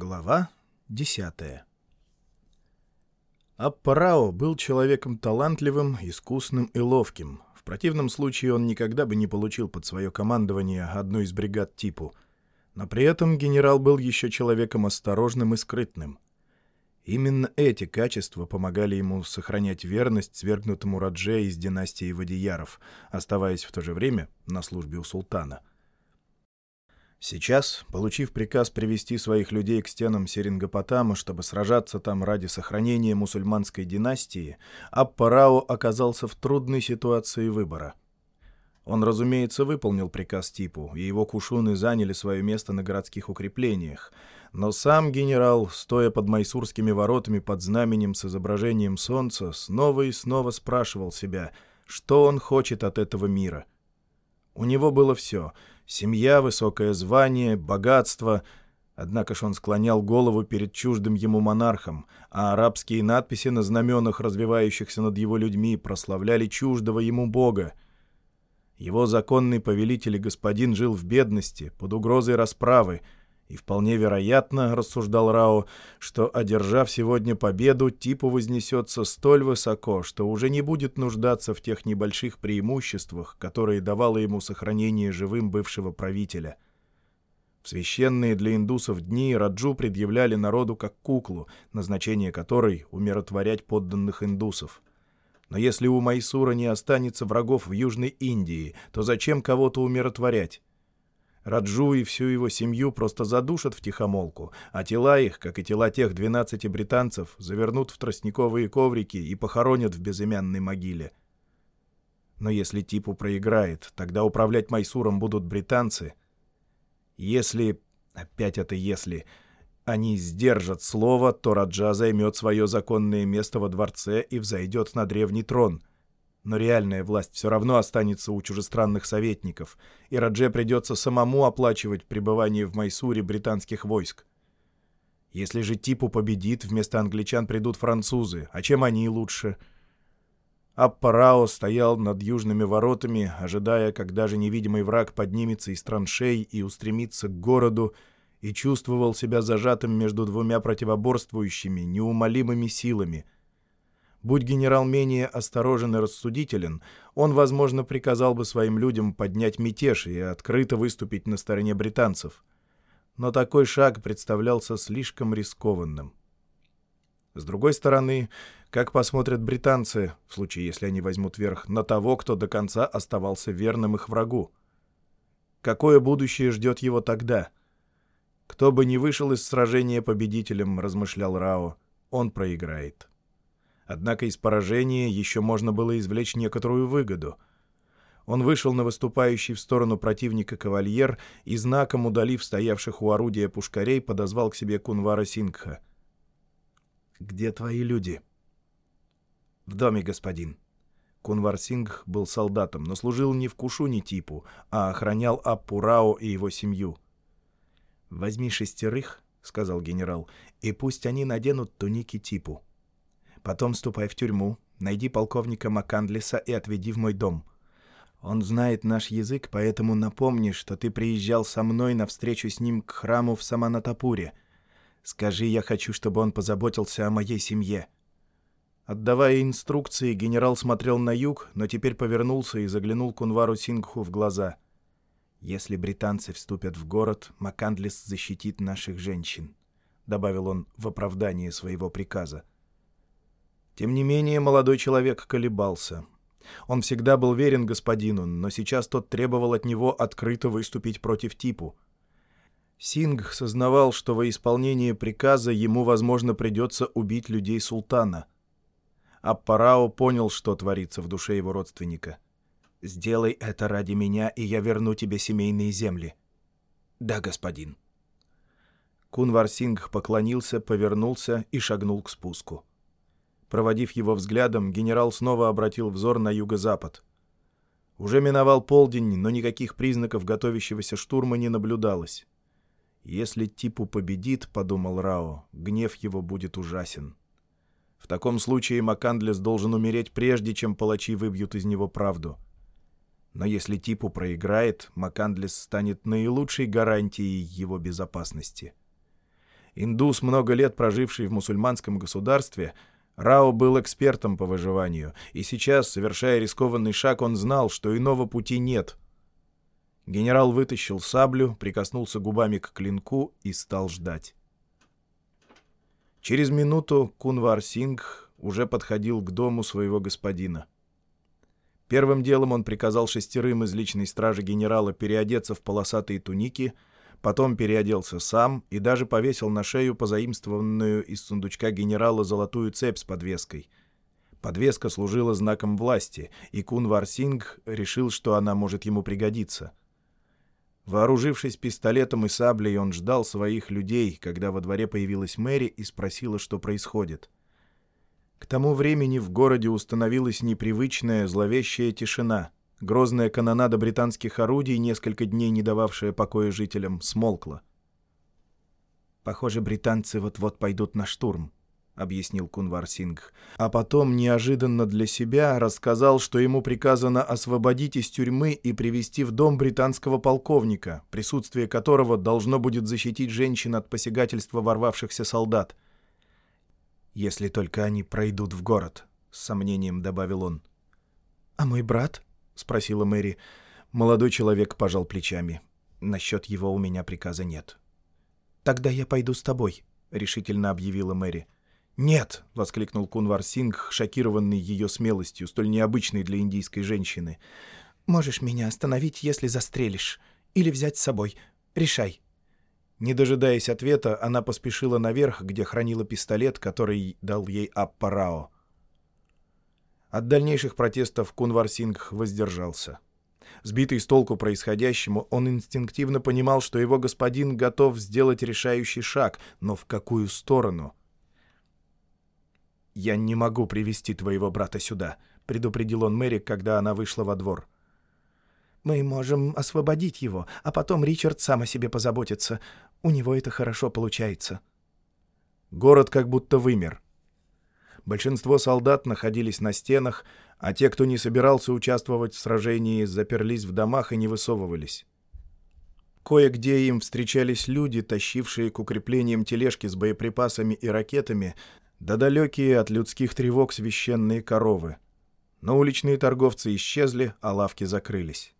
Глава десятая Аппарао был человеком талантливым, искусным и ловким. В противном случае он никогда бы не получил под свое командование одну из бригад типу. Но при этом генерал был еще человеком осторожным и скрытным. Именно эти качества помогали ему сохранять верность свергнутому Радже из династии Вадияров, оставаясь в то же время на службе у султана — Сейчас, получив приказ привести своих людей к стенам Серингопотама, чтобы сражаться там ради сохранения мусульманской династии, Аппарао оказался в трудной ситуации выбора. Он, разумеется, выполнил приказ Типу, и его кушуны заняли свое место на городских укреплениях, но сам генерал, стоя под майсурскими воротами под знаменем с изображением солнца, снова и снова спрашивал себя, что он хочет от этого мира. У него было все — Семья, высокое звание, богатство. Однако ж он склонял голову перед чуждым ему монархом, а арабские надписи на знаменах, развивающихся над его людьми, прославляли чуждого ему бога. Его законный повелитель и господин жил в бедности, под угрозой расправы — и вполне вероятно, рассуждал Рао, что, одержав сегодня победу, Типу вознесется столь высоко, что уже не будет нуждаться в тех небольших преимуществах, которые давало ему сохранение живым бывшего правителя. В священные для индусов дни Раджу предъявляли народу как куклу, назначение которой — умиротворять подданных индусов. Но если у Майсура не останется врагов в Южной Индии, то зачем кого-то умиротворять? Раджу и всю его семью просто задушат в тихомолку, а тела их, как и тела тех 12 британцев, завернут в тростниковые коврики и похоронят в безымянной могиле. Но если Типу проиграет, тогда управлять Майсуром будут британцы. Если, опять это если, они сдержат слово, то Раджа займет свое законное место во дворце и взойдет на древний трон — но реальная власть все равно останется у чужестранных советников, и Радже придется самому оплачивать пребывание в Майсуре британских войск. Если же Типу победит, вместо англичан придут французы, а чем они лучше? Аппарао стоял над южными воротами, ожидая, когда же невидимый враг поднимется из траншей и устремится к городу, и чувствовал себя зажатым между двумя противоборствующими, неумолимыми силами — Будь генерал менее осторожен и рассудителен, он, возможно, приказал бы своим людям поднять мятеж и открыто выступить на стороне британцев. Но такой шаг представлялся слишком рискованным. С другой стороны, как посмотрят британцы, в случае, если они возьмут верх, на того, кто до конца оставался верным их врагу? Какое будущее ждет его тогда? Кто бы ни вышел из сражения победителем, размышлял Рао, он проиграет. Однако из поражения еще можно было извлечь некоторую выгоду. Он вышел на выступающий в сторону противника кавальер и, знаком удалив стоявших у орудия пушкарей, подозвал к себе Кунвара Сингха. «Где твои люди?» «В доме, господин». Кунвар Сингх был солдатом, но служил не в Кушу, ни Типу, а охранял Аппурао и его семью. «Возьми шестерых», — сказал генерал, — «и пусть они наденут туники Типу». Потом ступай в тюрьму, найди полковника Макандлиса и отведи в мой дом. Он знает наш язык, поэтому напомни, что ты приезжал со мной на встречу с ним к храму в Саманатапуре. Скажи, я хочу, чтобы он позаботился о моей семье». Отдавая инструкции, генерал смотрел на юг, но теперь повернулся и заглянул Кунвару Сингху в глаза. «Если британцы вступят в город, Макандлис защитит наших женщин», — добавил он в оправдании своего приказа. Тем не менее, молодой человек колебался. Он всегда был верен господину, но сейчас тот требовал от него открыто выступить против Типу. Сингх сознавал, что во исполнение приказа ему, возможно, придется убить людей султана. Аппарао понял, что творится в душе его родственника. «Сделай это ради меня, и я верну тебе семейные земли». «Да, господин». Кунвар Сингх поклонился, повернулся и шагнул к спуску. Проводив его взглядом, генерал снова обратил взор на юго-запад. Уже миновал полдень, но никаких признаков готовящегося штурма не наблюдалось. «Если Типу победит, — подумал Рао, — гнев его будет ужасен. В таком случае Макандлес должен умереть прежде, чем палачи выбьют из него правду. Но если Типу проиграет, Макандлес станет наилучшей гарантией его безопасности». Индус, много лет проживший в мусульманском государстве, Рао был экспертом по выживанию, и сейчас, совершая рискованный шаг, он знал, что иного пути нет. Генерал вытащил саблю, прикоснулся губами к клинку и стал ждать. Через минуту Кунвар Сингх уже подходил к дому своего господина. Первым делом он приказал шестерым из личной стражи генерала переодеться в полосатые туники, потом переоделся сам и даже повесил на шею позаимствованную из сундучка генерала золотую цепь с подвеской. Подвеска служила знаком власти, и Кунвар Сингх решил, что она может ему пригодиться. Вооружившись пистолетом и саблей, он ждал своих людей, когда во дворе появилась Мэри и спросила, что происходит. — к тому времени в городе установилась непривычная зловещая тишина. Грозная канонада британских орудий, несколько дней не дававшая покоя жителям, смолкла. «Похоже, британцы вот-вот пойдут на штурм», — объяснил Кунвар Сингх. А потом, неожиданно для себя, рассказал, что ему приказано освободить из тюрьмы и привести в дом британского полковника, присутствие которого должно будет защитить женщин от посягательства ворвавшихся солдат — если только они пройдут в город», — с сомнением добавил он. «А мой брат?» — спросила Мэри. Молодой человек пожал плечами. «Насчет его у меня приказа нет». «Тогда я пойду с тобой», — решительно объявила Мэри. «Нет!» — воскликнул Кунвар Сингх, шокированный ее смелостью, столь необычной для индийской женщины. «Можешь меня остановить, если застрелишь. Или взять с собой. Решай». Не дожидаясь ответа, она поспешила наверх, где хранила пистолет, который дал ей Аппарао. От дальнейших протестов Кунвар Сингх воздержался. Сбитый с толку происходящему, он инстинктивно понимал, что его господин готов сделать решающий шаг, но в какую сторону? «Я не могу привести твоего брата сюда», — предупредил он Мэри, когда она вышла во двор. «Мы можем освободить его, а потом Ричард сам о себе позаботится. У него это хорошо получается». Город как будто вымер. Большинство солдат находились на стенах, а те, кто не собирался участвовать в сражении, заперлись в домах и не высовывались. Кое-где им встречались люди, тащившие к укреплениям тележки с боеприпасами и ракетами, да далекие от людских тревог священные коровы. Но уличные торговцы исчезли, а лавки закрылись.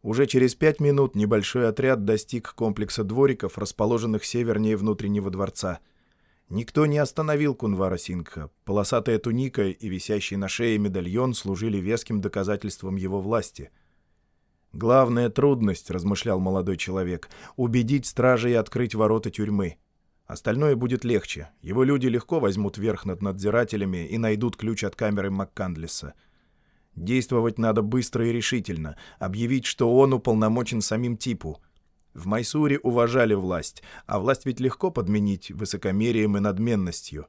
Уже через пять минут небольшой отряд достиг комплекса двориков, расположенных севернее внутреннего дворца. Никто не остановил Кунвара Сингха. Полосатая туника и висящий на шее медальон служили веским доказательством его власти. «Главная трудность», — размышлял молодой человек, — «убедить стражей открыть ворота тюрьмы. Остальное будет легче. Его люди легко возьмут верх над надзирателями и найдут ключ от камеры МакКандлиса». Действовать надо быстро и решительно, объявить, что он уполномочен самим типу. В Майсуре уважали власть, а власть ведь легко подменить высокомерием и надменностью.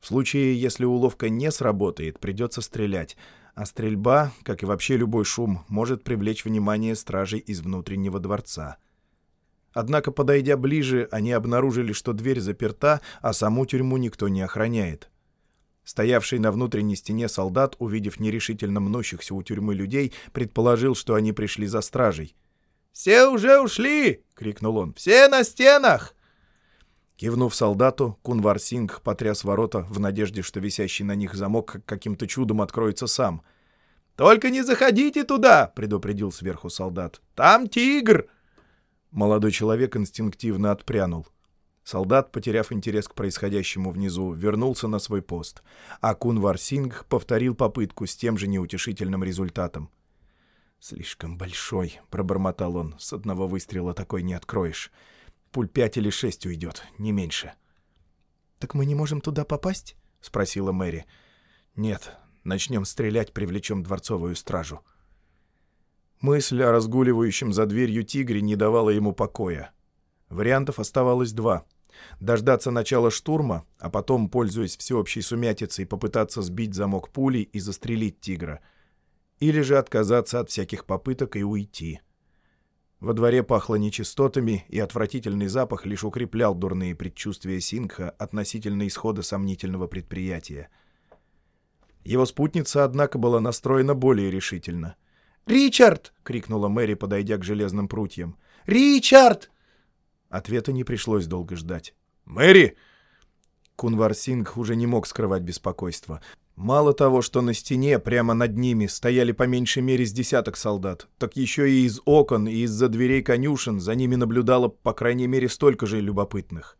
В случае, если уловка не сработает, придется стрелять, а стрельба, как и вообще любой шум, может привлечь внимание стражей из внутреннего дворца. Однако, подойдя ближе, они обнаружили, что дверь заперта, а саму тюрьму никто не охраняет. Стоявший на внутренней стене солдат, увидев нерешительно мнущихся у тюрьмы людей, предположил, что они пришли за стражей. «Все уже ушли!» — крикнул он. «Все на стенах!» Кивнув солдату, Кунвар Сингх потряс ворота в надежде, что висящий на них замок каким-то чудом откроется сам. «Только не заходите туда!» — предупредил сверху солдат. «Там тигр!» Молодой человек инстинктивно отпрянул. Солдат, потеряв интерес к происходящему внизу, вернулся на свой пост, а Кунвар Сингх повторил попытку с тем же неутешительным результатом. «Слишком большой», — пробормотал он, — «с одного выстрела такой не откроешь. Пуль пять или шесть уйдет, не меньше». «Так мы не можем туда попасть?» — спросила Мэри. «Нет, начнем стрелять, привлечем дворцовую стражу». Мысль о разгуливающем за дверью тигре не давала ему покоя. Вариантов оставалось два — дождаться начала штурма, а потом, пользуясь всеобщей сумятицей, попытаться сбить замок пулей и застрелить тигра. Или же отказаться от всяких попыток и уйти. Во дворе пахло нечистотами, и отвратительный запах лишь укреплял дурные предчувствия Сингха относительно исхода сомнительного предприятия. Его спутница, однако, была настроена более решительно. «Ричард!» — крикнула Мэри, подойдя к железным прутьям. «Ричард!» Ответа не пришлось долго ждать. «Мэри!» Кунвар Сингх уже не мог скрывать беспокойство. Мало того, что на стене, прямо над ними, стояли по меньшей мере с десяток солдат, так еще и из окон и из-за дверей конюшен за ними наблюдало по крайней мере столько же любопытных.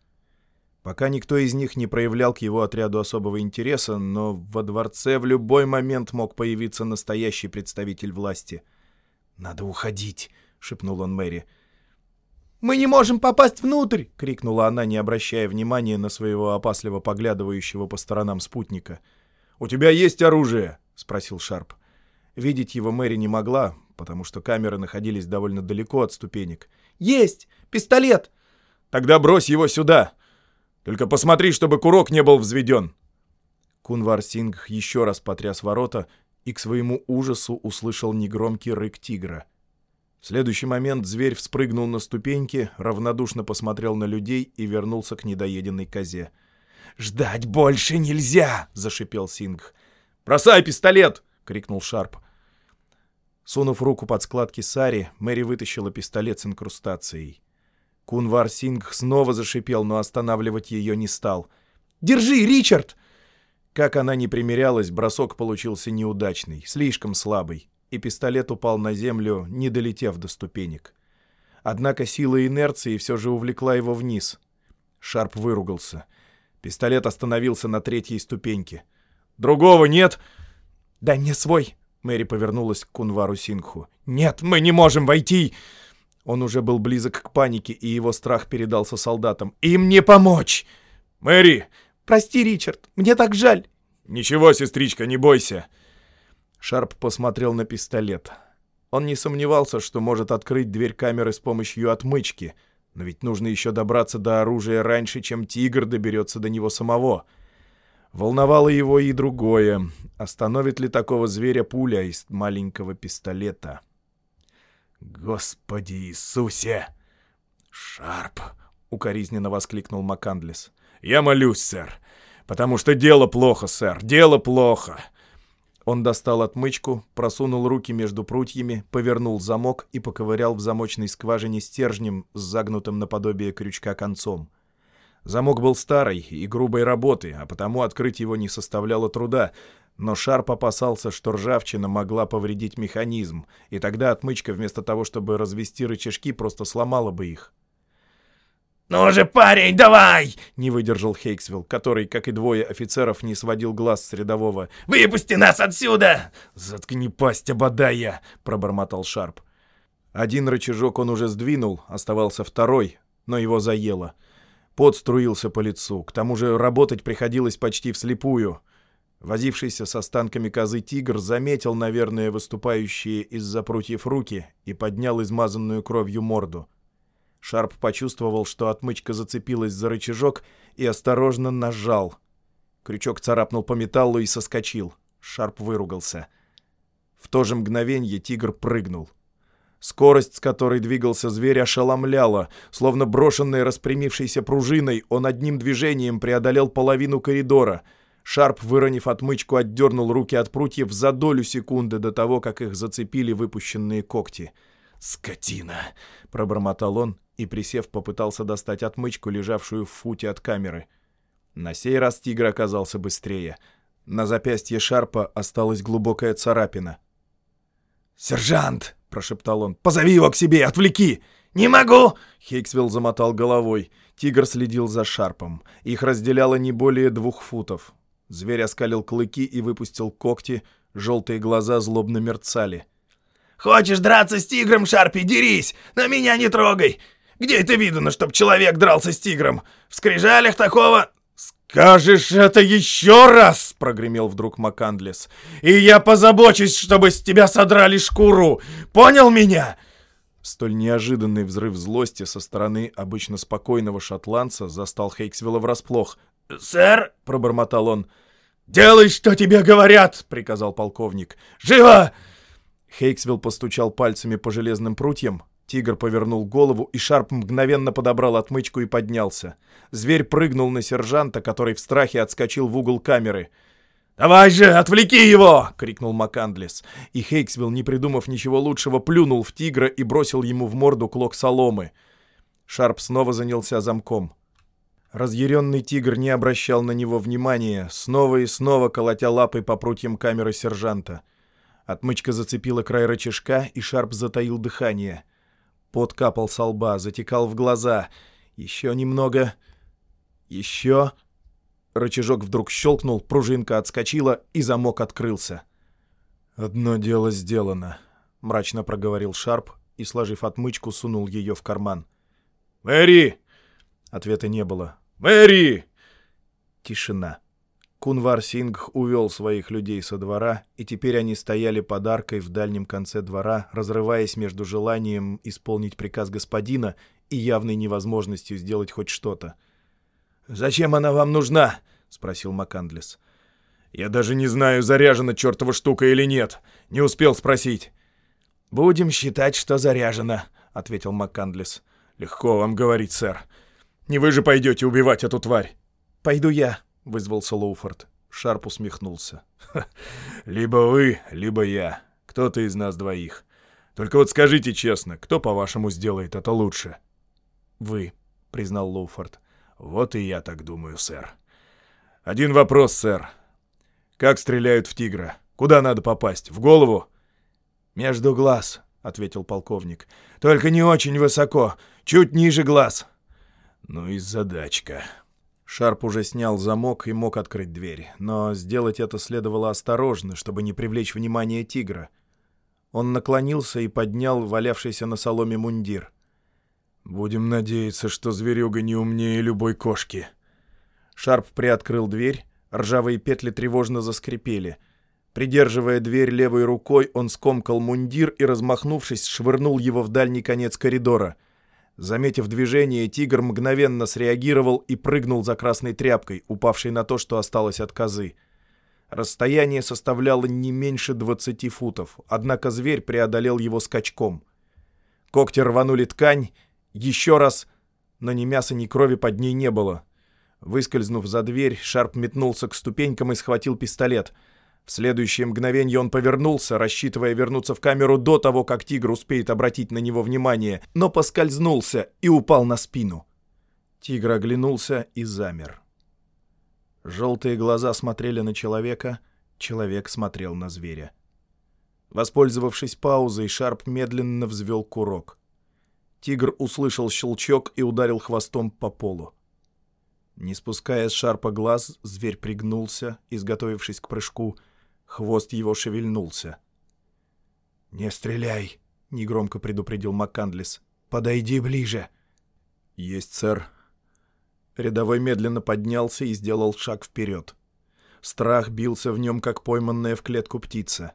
Пока никто из них не проявлял к его отряду особого интереса, но во дворце в любой момент мог появиться настоящий представитель власти. «Надо уходить», — шепнул он Мэри. «Мы не можем попасть внутрь!» — крикнула она, не обращая внимания на своего опасливо поглядывающего по сторонам спутника. «У тебя есть оружие?» — спросил Шарп. Видеть его Мэри не могла, потому что камеры находились довольно далеко от ступенек. «Есть! Пистолет!» «Тогда брось его сюда! Только посмотри, чтобы курок не был взведен!» Кунвар Сингх еще раз потряс ворота и к своему ужасу услышал негромкий рык тигра — в следующий момент зверь вспрыгнул на ступеньки, равнодушно посмотрел на людей и вернулся к недоеденной козе. «Ждать больше нельзя!» — зашипел Сингх. «Бросай пистолет!» — крикнул Шарп. Сунув руку под складки сари, Мэри вытащила пистолет с инкрустацией. Кунвар Сингх снова зашипел, но останавливать ее не стал. «Держи, Ричард!» Как она не примерялась, бросок получился неудачный, слишком слабый и пистолет упал на землю, не долетев до ступенек. Однако сила инерции все же увлекла его вниз. Шарп выругался. Пистолет остановился на третьей ступеньке. «Другого нет!» «Дай мне свой!» Мэри повернулась к Кунвару Сингху. «Нет, мы не можем войти!» Он уже был близок к панике, и его страх передался солдатам. «Им не помочь!» «Мэри!» «Прости, Ричард, мне так жаль!» «Ничего, сестричка, не бойся!» Шарп посмотрел на пистолет. Он не сомневался, что может открыть дверь камеры с помощью отмычки, но ведь нужно еще добраться до оружия раньше, чем тигр доберется до него самого. Волновало его и другое. Остановит ли такого зверя пуля из маленького пистолета? «Господи Иисусе!» «Шарп!» — укоризненно воскликнул Макандлес. «Я молюсь, сэр, потому что дело плохо, сэр, дело плохо. Он достал отмычку, просунул руки между прутьями, повернул замок и поковырял в замочной скважине стержнем с загнутым наподобие крючка концом. Замок был старый и грубой работы, а потому открыть его не составляло труда, но Шарп опасался, что ржавчина могла повредить механизм, и тогда отмычка вместо того, чтобы развести рычажки, просто сломала бы их. «Ну же, парень, давай!» — не выдержал Хейксвилл, который, как и двое офицеров, не сводил глаз с рядового. «Выпусти нас отсюда!» «Заткни пасть, ободая!» — пробормотал Шарп. Один рычажок он уже сдвинул, оставался второй, но его заело. Пот струился по лицу, к тому же работать приходилось почти вслепую. Возившийся с останками козы тигр заметил, наверное, выступающие из-за прутьев руки и поднял измазанную кровью морду. Шарп почувствовал, что отмычка зацепилась за рычажок и осторожно нажал. Крючок царапнул по металлу и соскочил. Шарп выругался. В то же мгновенье тигр прыгнул. Скорость, с которой двигался зверь, ошеломляла. Словно брошенный распрямившейся пружиной, он одним движением преодолел половину коридора. Шарп, выронив отмычку, отдернул руки от прутьев за долю секунды до того, как их зацепили выпущенные когти. «Скотина!» — пробормотал он и, присев, попытался достать отмычку, лежавшую в футе от камеры. На сей раз тигр оказался быстрее. На запястье Шарпа осталась глубокая царапина. «Сержант!» — прошептал он. «Позови его к себе! Отвлеки!» «Не могу!» — Хейксвилл замотал головой. Тигр следил за Шарпом. Их разделяло не более двух футов. Зверь оскалил клыки и выпустил когти. Желтые глаза злобно мерцали. «Хочешь драться с тигром, Шарпи, дерись! На меня не трогай! Где это видно, чтоб человек дрался с тигром? В скрижалях такого...» «Скажешь это еще раз!» — прогремел вдруг Макандлес. «И я позабочусь, чтобы с тебя содрали шкуру! Понял меня?» Столь неожиданный взрыв злости со стороны обычно спокойного шотландца застал Хейксвилла врасплох. «Сэр!» — пробормотал он. «Делай, что тебе говорят!» — приказал полковник. «Живо!» Хейксвилл постучал пальцами по железным прутьям, Тигр повернул голову, и Шарп мгновенно подобрал отмычку и поднялся. Зверь прыгнул на сержанта, который в страхе отскочил в угол камеры. «Давай же, отвлеки его!» — крикнул Макандлес. И Хейксвилл, не придумав ничего лучшего, плюнул в тигра и бросил ему в морду клок соломы. Шарп снова занялся замком. Разъяренный тигр не обращал на него внимания, снова и снова колотя лапой по прутьям камеры сержанта. Отмычка зацепила край рычажка, и Шарп затаил дыхание. Пот капал со лба, затекал в глаза. Еще немного. Еще. Рычажок вдруг щелкнул, пружинка отскочила, и замок открылся. «Одно дело сделано», — мрачно проговорил Шарп и, сложив отмычку, сунул ее в карман. «Мэри!» Ответа не было. «Мэри!» Тишина. Кунвар Сингх увел своих людей со двора, и теперь они стояли под аркой в дальнем конце двора, разрываясь между желанием исполнить приказ господина и явной невозможностью сделать хоть что-то. «Зачем она вам нужна?» — спросил Макандлес. «Я даже не знаю, заряжена чертова штука или нет. Не успел спросить». «Будем считать, что заряжена», — ответил Маккандлес. «Легко вам говорить, сэр. Не вы же пойдете убивать эту тварь?» «Пойду я», — вызвался Лоуфорд. Шарп усмехнулся. «Либо вы, либо я. Кто-то из нас двоих. Только вот скажите честно, кто, по-вашему, сделает это лучше?» «Вы», — признал Лоуфорд. «Вот и я так думаю, сэр. Один вопрос, сэр. Как стреляют в тигра? Куда надо попасть? В голову?» «Между глаз», — ответил полковник. «Только не очень высоко, чуть ниже глаз». «Ну и задачка». Шарп уже снял замок и мог открыть дверь, но сделать это следовало осторожно, чтобы не привлечь внимание тигра. Он наклонился и поднял валявшийся на соломе мундир. «Будем надеяться, что зверюга не умнее любой кошки». Шарп приоткрыл дверь, ржавые петли тревожно заскрипели. Придерживая дверь левой рукой, он скомкал мундир и, размахнувшись, швырнул его в дальний конец коридора. Заметив движение, тигр мгновенно среагировал и прыгнул за красной тряпкой, упавшей на то, что осталось от козы. Расстояние составляло не меньше 20 футов, однако зверь преодолел его скачком. Когти рванули ткань, еще раз, но ни мяса, ни крови под ней не было. Выскользнув за дверь, Шарп метнулся к ступенькам и схватил пистолет. В следующее мгновение он повернулся, рассчитывая вернуться в камеру до того, как тигр успеет обратить на него внимание, но поскользнулся и упал на спину. Тигр оглянулся и замер. Желтые глаза смотрели на человека, человек смотрел на зверя. Воспользовавшись паузой, Шарп медленно взвел курок. Тигр услышал щелчок и ударил хвостом по полу. Не спуская с шарпа глаз, зверь пригнулся, изготовившись к прыжку. Хвост его шевельнулся. «Не стреляй!» — негромко предупредил МакКандлис. «Подойди ближе!» «Есть, сэр!» Рядовой медленно поднялся и сделал шаг вперед. Страх бился в нем, как пойманная в клетку птица.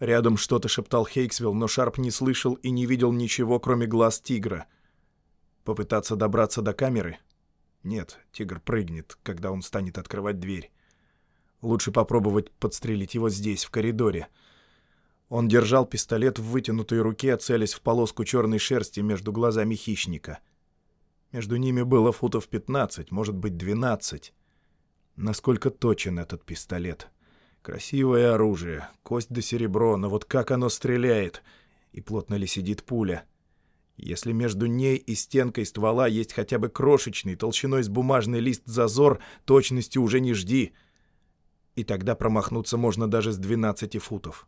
Рядом что-то шептал Хейксвилл, но Шарп не слышал и не видел ничего, кроме глаз тигра. Попытаться добраться до камеры? Нет, тигр прыгнет, когда он станет открывать дверь. Лучше попробовать подстрелить его здесь, в коридоре. Он держал пистолет в вытянутой руке, целясь в полоску черной шерсти между глазами хищника. Между ними было футов 15, может быть, 12. Насколько точен этот пистолет? — Красивое оружие, кость до да серебро, но вот как оно стреляет? И плотно ли сидит пуля? Если между ней и стенкой ствола есть хотя бы крошечный, толщиной с бумажный лист зазор, точности уже не жди. И тогда промахнуться можно даже с 12 футов.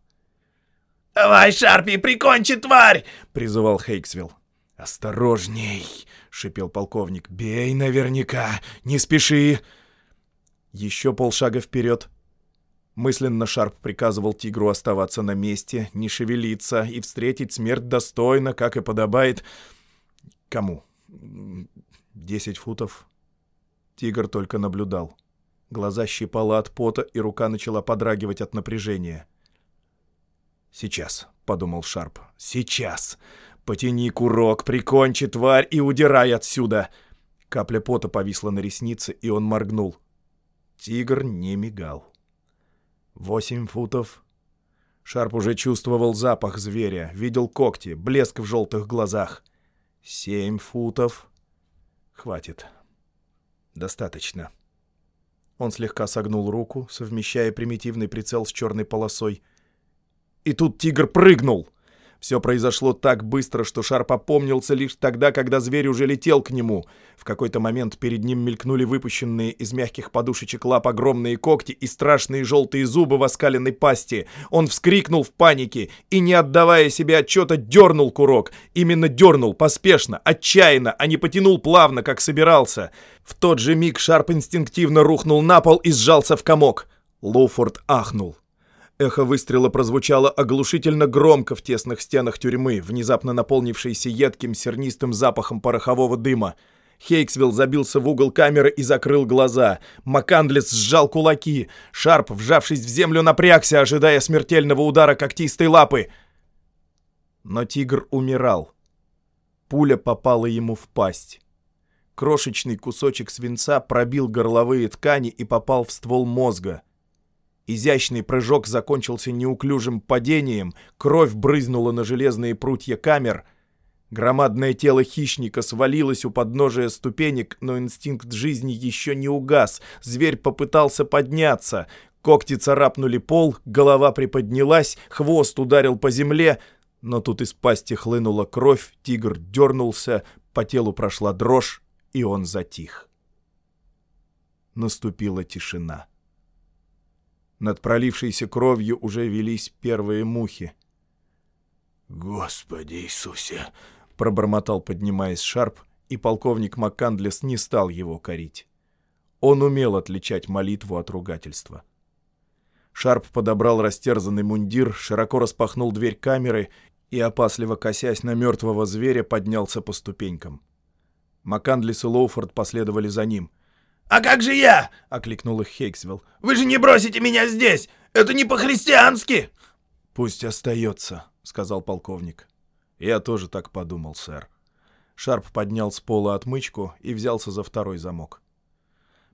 «Давай, Шарпи, прикончи тварь!» — призывал Хейксвилл. «Осторожней!» — шипел полковник. «Бей наверняка! Не спеши!» Еще полшага вперед — Мысленно Шарп приказывал тигру оставаться на месте, не шевелиться и встретить смерть достойно, как и подобает... Кому? Десять футов. Тигр только наблюдал. Глаза щипало от пота, и рука начала подрагивать от напряжения. «Сейчас», — подумал Шарп, — «сейчас! Потяни курок, прикончи тварь и удирай отсюда!» Капля пота повисла на реснице, и он моргнул. Тигр не мигал. Восемь футов. Шарп уже чувствовал запах зверя, видел когти, блеск в желтых глазах. Семь футов. Хватит. Достаточно. Он слегка согнул руку, совмещая примитивный прицел с черной полосой. И тут тигр прыгнул. Все произошло так быстро, что Шарп опомнился лишь тогда, когда зверь уже летел к нему. В какой-то момент перед ним мелькнули выпущенные из мягких подушечек лап огромные когти и страшные желтые зубы в оскаленной пасти. Он вскрикнул в панике и, не отдавая себе отчета, дернул курок. Именно дернул, поспешно, отчаянно, а не потянул плавно, как собирался. В тот же миг Шарп инстинктивно рухнул на пол и сжался в комок. Лоуфорд ахнул. Эхо выстрела прозвучало оглушительно громко в тесных стенах тюрьмы, внезапно наполнившейся едким сернистым запахом порохового дыма. Хейксвилл забился в угол камеры и закрыл глаза. Макандлес сжал кулаки. Шарп, вжавшись в землю, напрягся, ожидая смертельного удара когтистой лапы. Но тигр умирал. Пуля попала ему в пасть. Крошечный кусочек свинца пробил горловые ткани и попал в ствол мозга. Изящный прыжок закончился неуклюжим падением, кровь брызнула на железные прутья камер. Громадное тело хищника свалилось у подножия ступенек, но инстинкт жизни еще не угас. Зверь попытался подняться. Когти царапнули пол, голова приподнялась, хвост ударил по земле, но тут из пасти хлынула кровь, тигр дернулся, по телу прошла дрожь, и он затих. Наступила тишина. Над пролившейся кровью уже велись первые мухи. «Господи Иисусе!» — пробормотал, поднимаясь Шарп, и полковник МакКандлес не стал его корить. Он умел отличать молитву от ругательства. Шарп подобрал растерзанный мундир, широко распахнул дверь камеры и, опасливо косясь на мертвого зверя, поднялся по ступенькам. МакКандлес и Лоуфорд последовали за ним — «А как же я?» — окликнул их Хейксвилл. «Вы же не бросите меня здесь! Это не по-христиански!» «Пусть остается», — сказал полковник. «Я тоже так подумал, сэр». Шарп поднял с пола отмычку и взялся за второй замок.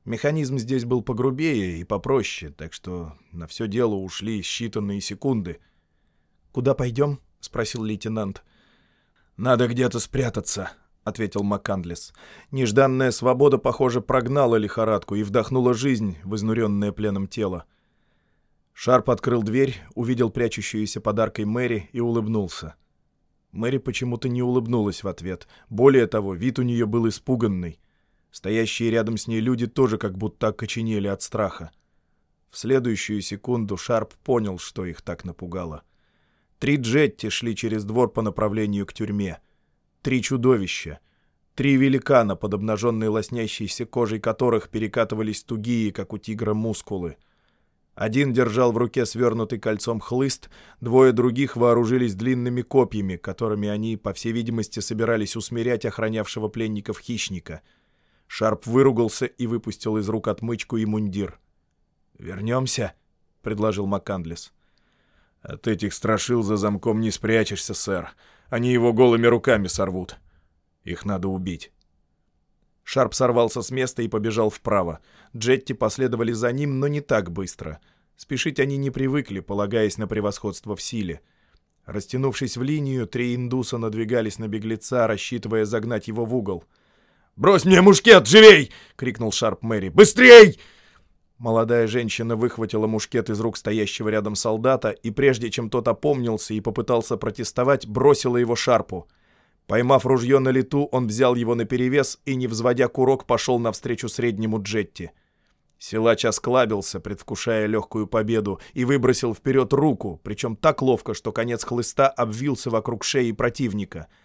Механизм здесь был погрубее и попроще, так что на все дело ушли считанные секунды. «Куда пойдем?» — спросил лейтенант. «Надо где-то спрятаться», ответил МакКандлес. Нежданная свобода, похоже, прогнала лихорадку и вдохнула жизнь в изнуренное пленом тело. Шарп открыл дверь, увидел прячущуюся подаркой Мэри и улыбнулся. Мэри почему-то не улыбнулась в ответ. Более того, вид у нее был испуганный. Стоящие рядом с ней люди тоже как будто окоченели от страха. В следующую секунду Шарп понял, что их так напугало. Три джетти шли через двор по направлению к тюрьме — Три чудовища. Три великана, под обнаженной лоснящейся кожей которых перекатывались тугие, как у тигра, мускулы. Один держал в руке свернутый кольцом хлыст, двое других вооружились длинными копьями, которыми они, по всей видимости, собирались усмирять охранявшего пленников хищника. Шарп выругался и выпустил из рук отмычку и мундир. «Вернемся?» — предложил МакКандлес. «От этих страшил за замком не спрячешься, сэр. Они его голыми руками сорвут. Их надо убить. Шарп сорвался с места и побежал вправо. Джетти последовали за ним, но не так быстро. Спешить они не привыкли, полагаясь на превосходство в силе. Растянувшись в линию, три индуса надвигались на беглеца, рассчитывая загнать его в угол. «Брось мне мушкет, живей!» — крикнул Шарп Мэри. «Быстрей!» Молодая женщина выхватила мушкет из рук стоящего рядом солдата и, прежде чем тот опомнился и попытался протестовать, бросила его шарпу. Поймав ружье на лету, он взял его наперевес и, не взводя курок, пошел навстречу среднему Джетти. Силач осклабился, предвкушая легкую победу, и выбросил вперед руку, причем так ловко, что конец хлыста обвился вокруг шеи противника —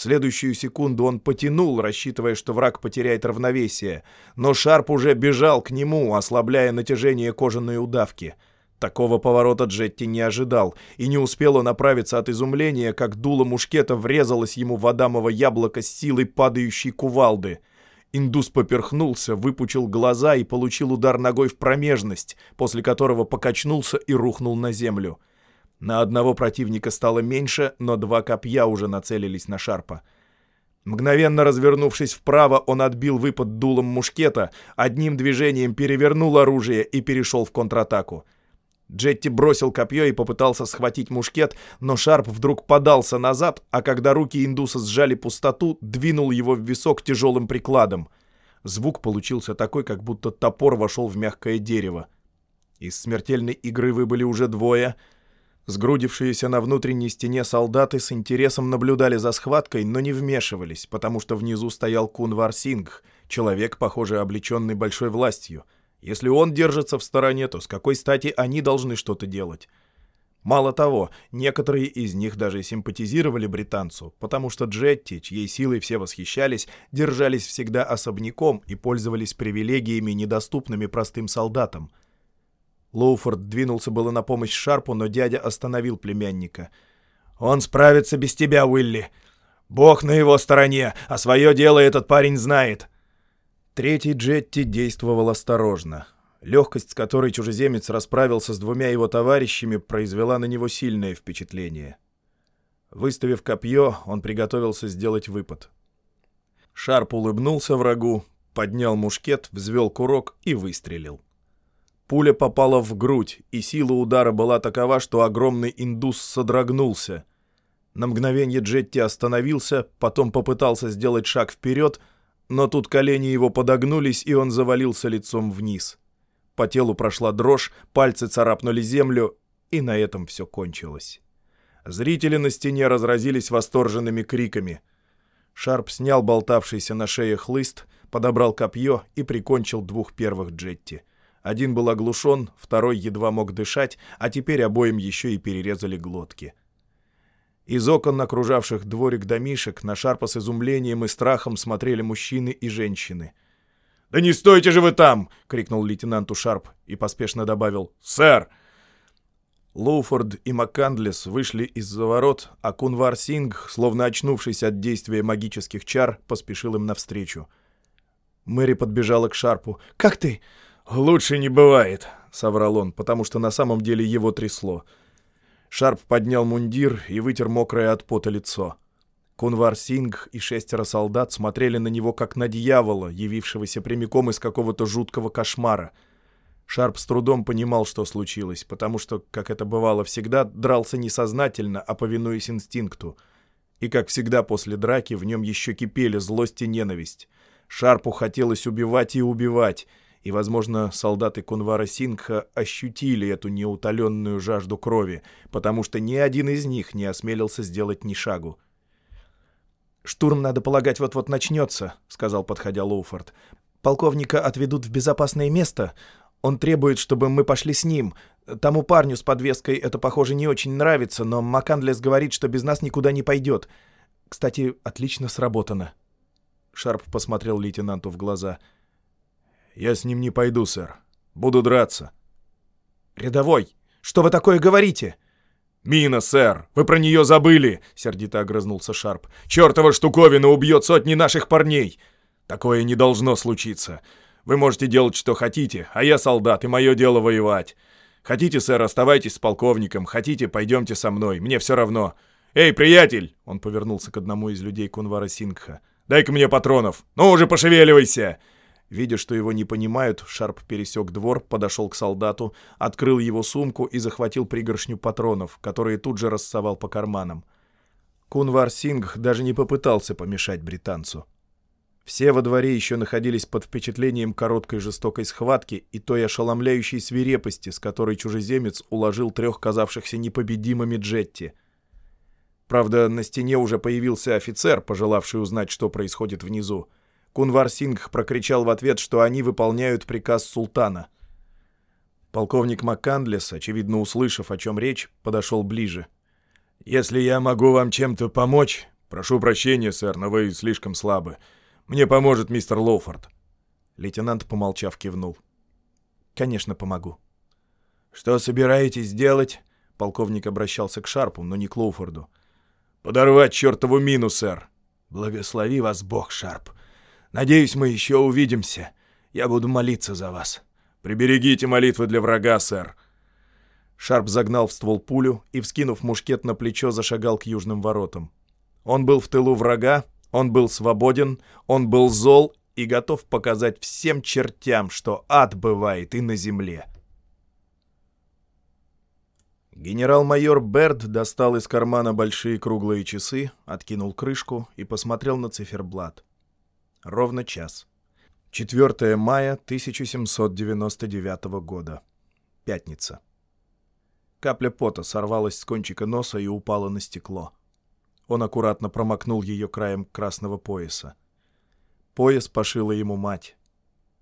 следующую секунду он потянул, рассчитывая, что враг потеряет равновесие, но Шарп уже бежал к нему, ослабляя натяжение кожаной удавки. Такого поворота Джетти не ожидал, и не успел он оправиться от изумления, как дуло мушкета врезалось ему в адамово яблоко с силой падающей кувалды. Индус поперхнулся, выпучил глаза и получил удар ногой в промежность, после которого покачнулся и рухнул на землю. На одного противника стало меньше, но два копья уже нацелились на Шарпа. Мгновенно развернувшись вправо, он отбил выпад дулом мушкета, одним движением перевернул оружие и перешел в контратаку. Джетти бросил копье и попытался схватить мушкет, но Шарп вдруг подался назад, а когда руки индуса сжали пустоту, двинул его в висок тяжелым прикладом. Звук получился такой, как будто топор вошел в мягкое дерево. Из смертельной игры выбыли уже двое — Сгрудившиеся на внутренней стене солдаты с интересом наблюдали за схваткой, но не вмешивались, потому что внизу стоял Кунвар Сингх, человек, похоже, облеченный большой властью. Если он держится в стороне, то с какой стати они должны что-то делать? Мало того, некоторые из них даже симпатизировали британцу, потому что Джетти, чьей силой все восхищались, держались всегда особняком и пользовались привилегиями, недоступными простым солдатам — Лоуфорд двинулся было на помощь Шарпу, но дядя остановил племянника. «Он справится без тебя, Уилли. Бог на его стороне, а свое дело этот парень знает». Третий Джетти действовал осторожно. Легкость, с которой чужеземец расправился с двумя его товарищами, произвела на него сильное впечатление. Выставив копье, он приготовился сделать выпад. Шарп улыбнулся врагу, поднял мушкет, взвел курок и выстрелил. Пуля попала в грудь, и сила удара была такова, что огромный индус содрогнулся. На мгновение Джетти остановился, потом попытался сделать шаг вперед, но тут колени его подогнулись, и он завалился лицом вниз. По телу прошла дрожь, пальцы царапнули землю, и на этом все кончилось. Зрители на стене разразились восторженными криками. Шарп снял болтавшийся на шее хлыст, подобрал копье и прикончил двух первых Джетти. Один был оглушен, второй едва мог дышать, а теперь обоим еще и перерезали глотки. Из окон, окружавших дворик домишек, на Шарпа с изумлением и страхом смотрели мужчины и женщины. «Да не стойте же вы там!» — крикнул лейтенанту Шарп и поспешно добавил «Сэр!». Лоуфорд и Маккандлес вышли из-за ворот, а Кунвар Сингх, словно очнувшись от действия магических чар, поспешил им навстречу. Мэри подбежала к Шарпу. «Как ты? «Лучше не бывает», — соврал он, потому что на самом деле его трясло. Шарп поднял мундир и вытер мокрое от пота лицо. Кунвар Сингх и шестеро солдат смотрели на него как на дьявола, явившегося прямиком из какого-то жуткого кошмара. Шарп с трудом понимал, что случилось, потому что, как это бывало всегда, дрался не сознательно, а повинуясь инстинкту. И, как всегда после драки, в нем еще кипели злость и ненависть. Шарпу хотелось убивать и убивать — и, возможно, солдаты Кунвара Сингха ощутили эту неутоленную жажду крови, потому что ни один из них не осмелился сделать ни шагу. «Штурм, надо полагать, вот-вот начнется», — сказал, подходя Лоуфорд. «Полковника отведут в безопасное место. Он требует, чтобы мы пошли с ним. Тому парню с подвеской это, похоже, не очень нравится, но Макандлес говорит, что без нас никуда не пойдет. Кстати, отлично сработано». Шарп посмотрел лейтенанту в глаза — «Я с ним не пойду, сэр. Буду драться». «Рядовой, что вы такое говорите?» «Мина, сэр! Вы про нее забыли!» — сердито огрызнулся Шарп. «Чертова штуковина убьет сотни наших парней! Такое не должно случиться. Вы можете делать, что хотите, а я солдат, и мое дело воевать. Хотите, сэр, оставайтесь с полковником, хотите, пойдемте со мной, мне все равно. Эй, приятель!» — он повернулся к одному из людей Кунвара Сингха. «Дай-ка мне патронов! Ну уже пошевеливайся!» Видя, что его не понимают, Шарп пересек двор, подошел к солдату, открыл его сумку и захватил пригоршню патронов, которые тут же рассовал по карманам. Кунвар Сингх даже не попытался помешать британцу. Все во дворе еще находились под впечатлением короткой жестокой схватки и той ошеломляющей свирепости, с которой чужеземец уложил трех казавшихся непобедимыми Джетти. Правда, на стене уже появился офицер, пожелавший узнать, что происходит внизу. Кунвар Сингх прокричал в ответ, что они выполняют приказ султана. Полковник Маккандлес, очевидно услышав, о чем речь, подошел ближе. «Если я могу вам чем-то помочь...» «Прошу прощения, сэр, но вы слишком слабы. Мне поможет мистер Лоуфорд». Лейтенант, помолчав, кивнул. «Конечно, помогу». «Что собираетесь делать?» Полковник обращался к Шарпу, но не к Лоуфорду. «Подорвать чертову мину, сэр!» «Благослови вас Бог, Шарп. Надеюсь, мы еще увидимся. Я буду молиться за вас. Приберегите молитвы для врага, сэр. Шарп загнал в ствол пулю и, вскинув мушкет на плечо, зашагал к южным воротам. Он был в тылу врага, он был свободен, он был зол и готов показать всем чертям, что ад бывает и на земле. Генерал-майор Берд достал из кармана большие круглые часы, откинул крышку и посмотрел на циферблат. Ровно час. 4 мая 1799 года. Пятница. Капля пота сорвалась с кончика носа и упала на стекло. Он аккуратно промокнул ее краем красного пояса. Пояс пошила ему мать.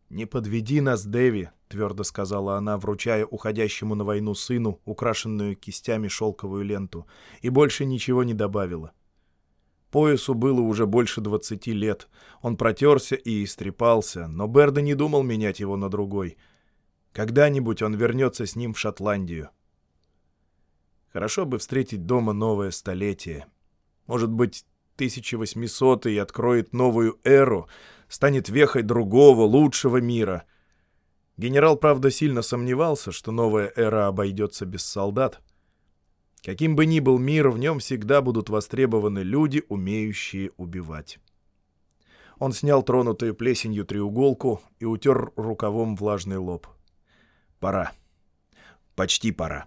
«Не подведи нас, Дэви», — твердо сказала она, вручая уходящему на войну сыну украшенную кистями шелковую ленту, и больше ничего не добавила. Поясу было уже больше двадцати лет. Он протерся и истрепался, но Берда не думал менять его на другой. Когда-нибудь он вернется с ним в Шотландию. Хорошо бы встретить дома новое столетие. Может быть, 1800-й откроет новую эру, станет вехой другого, лучшего мира. Генерал, правда, сильно сомневался, что новая эра обойдется без солдат. Каким бы ни был мир, в нем всегда будут востребованы люди, умеющие убивать. Он снял тронутую плесенью треуголку и утер рукавом влажный лоб. Пора. Почти пора.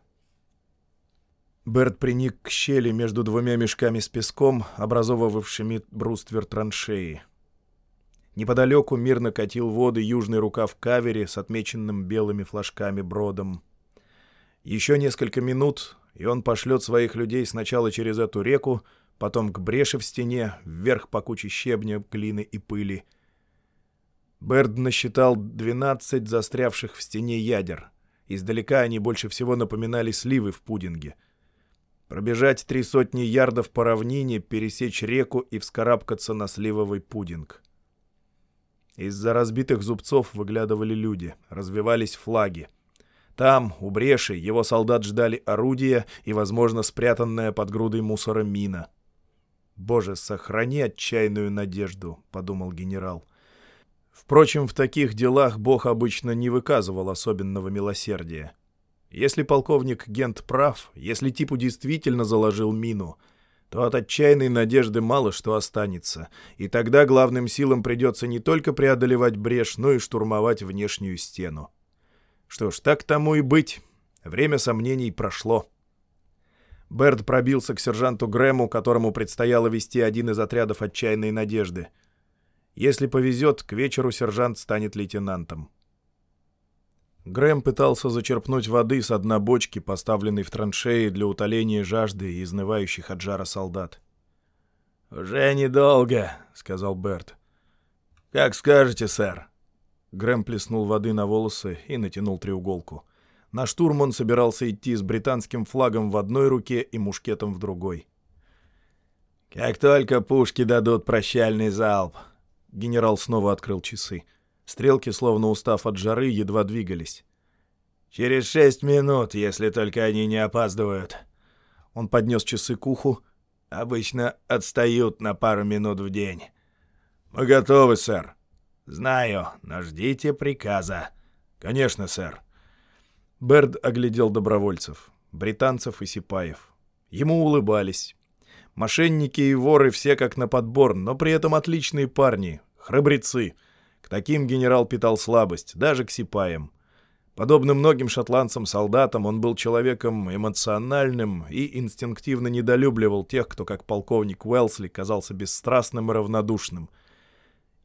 Берт приник к щели между двумя мешками с песком, образовывавшими бруствер траншеи. Неподалеку мирно катил воды южный рукав кавери с отмеченным белыми флажками бродом. Еще несколько минут, и он пошлет своих людей сначала через эту реку, потом к бреши в стене, вверх по куче щебня, глины и пыли. Берд насчитал 12 застрявших в стене ядер. Издалека они больше всего напоминали сливы в пудинге. Пробежать три сотни ярдов по равнине, пересечь реку и вскарабкаться на сливовый пудинг. Из-за разбитых зубцов выглядывали люди, развивались флаги — там, у бреши, его солдат ждали орудия и, возможно, спрятанная под грудой мусора мина. «Боже, сохрани отчаянную надежду», — подумал генерал. Впрочем, в таких делах Бог обычно не выказывал особенного милосердия. Если полковник Гент прав, если типу действительно заложил мину, то от отчаянной надежды мало что останется, и тогда главным силам придется не только преодолевать брешь, но и штурмовать внешнюю стену. Что ж, так тому и быть. Время сомнений прошло. Берд пробился к сержанту Грэму, которому предстояло вести один из отрядов отчаянной надежды. Если повезет, к вечеру сержант станет лейтенантом. Грэм пытался зачерпнуть воды с дна бочки, поставленной в траншеи для утоления жажды и изнывающих от жара солдат. «Уже недолго», — сказал Берт. «Как скажете, сэр». Грэм плеснул воды на волосы и натянул треуголку. На штурм он собирался идти с британским флагом в одной руке и мушкетом в другой. «Как только пушки дадут прощальный залп!» Генерал снова открыл часы. Стрелки, словно устав от жары, едва двигались. «Через шесть минут, если только они не опаздывают». Он поднес часы к уху. «Обычно отстают на пару минут в день». «Мы готовы, сэр», «Знаю, но ждите приказа». «Конечно, сэр». Берд оглядел добровольцев, британцев и сипаев. Ему улыбались. Мошенники и воры все как на подбор, но при этом отличные парни, храбрецы. К таким генерал питал слабость, даже к сипаям. Подобно многим шотландцам-солдатам, он был человеком эмоциональным и инстинктивно недолюбливал тех, кто, как полковник Уэлсли, казался бесстрастным и равнодушным —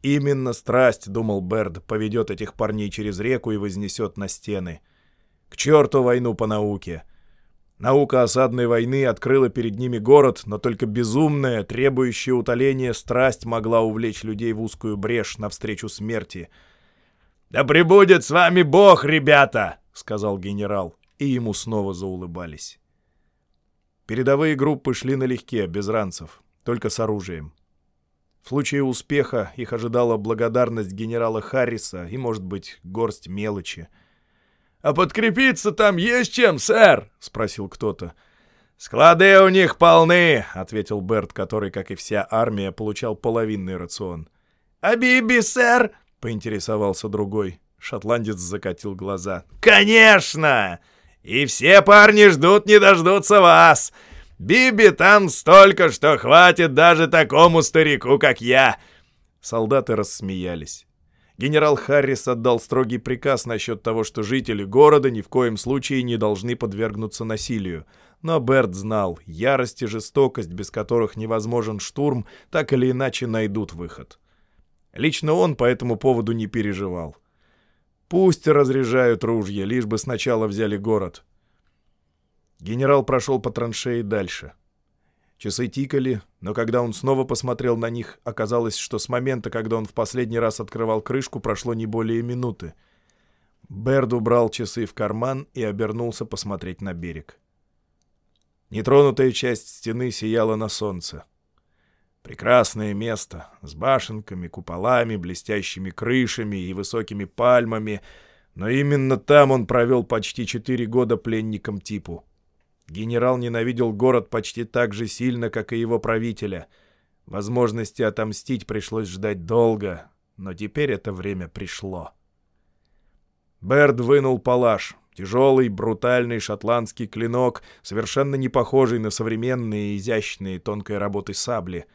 Именно страсть, думал Берд, поведет этих парней через реку и вознесет на стены. К черту войну по науке. Наука осадной войны открыла перед ними город, но только безумная, требующая утоления страсть могла увлечь людей в узкую брешь навстречу смерти. «Да пребудет с вами Бог, ребята!» — сказал генерал, и ему снова заулыбались. Передовые группы шли налегке, без ранцев, только с оружием. В случае успеха их ожидала благодарность генерала Харриса и, может быть, горсть мелочи. «А подкрепиться там есть чем, сэр?» — спросил кто-то. «Склады у них полны», — ответил Берт, который, как и вся армия, получал половинный рацион. «А Биби, сэр?» — поинтересовался другой. Шотландец закатил глаза. «Конечно! И все парни ждут не дождутся вас. Биби там столько, что хватит даже такому старику, как я!» Солдаты рассмеялись. Генерал Харрис отдал строгий приказ насчет того, что жители города ни в коем случае не должны подвергнуться насилию. Но Берт знал, ярость и жестокость, без которых невозможен штурм, так или иначе найдут выход. Лично он по этому поводу не переживал. Пусть разряжают ружья, лишь бы сначала взяли город. Генерал прошел по траншеи дальше. Часы тикали, но когда он снова посмотрел на них, оказалось, что с момента, когда он в последний раз открывал крышку, прошло не более минуты. Берд убрал часы в карман и обернулся посмотреть на берег. Нетронутая часть стены сияла на солнце. Прекрасное место с башенками, куполами, блестящими крышами и высокими пальмами, но именно там он провел почти четыре года пленником типу. Генерал ненавидел город почти так же сильно, как и его правителя. Возможности отомстить пришлось ждать долго, но теперь это время пришло. Берд вынул палаш, тяжелый, брутальный шотландский клинок, совершенно не похожий на современные изящные тонкой работы сабли.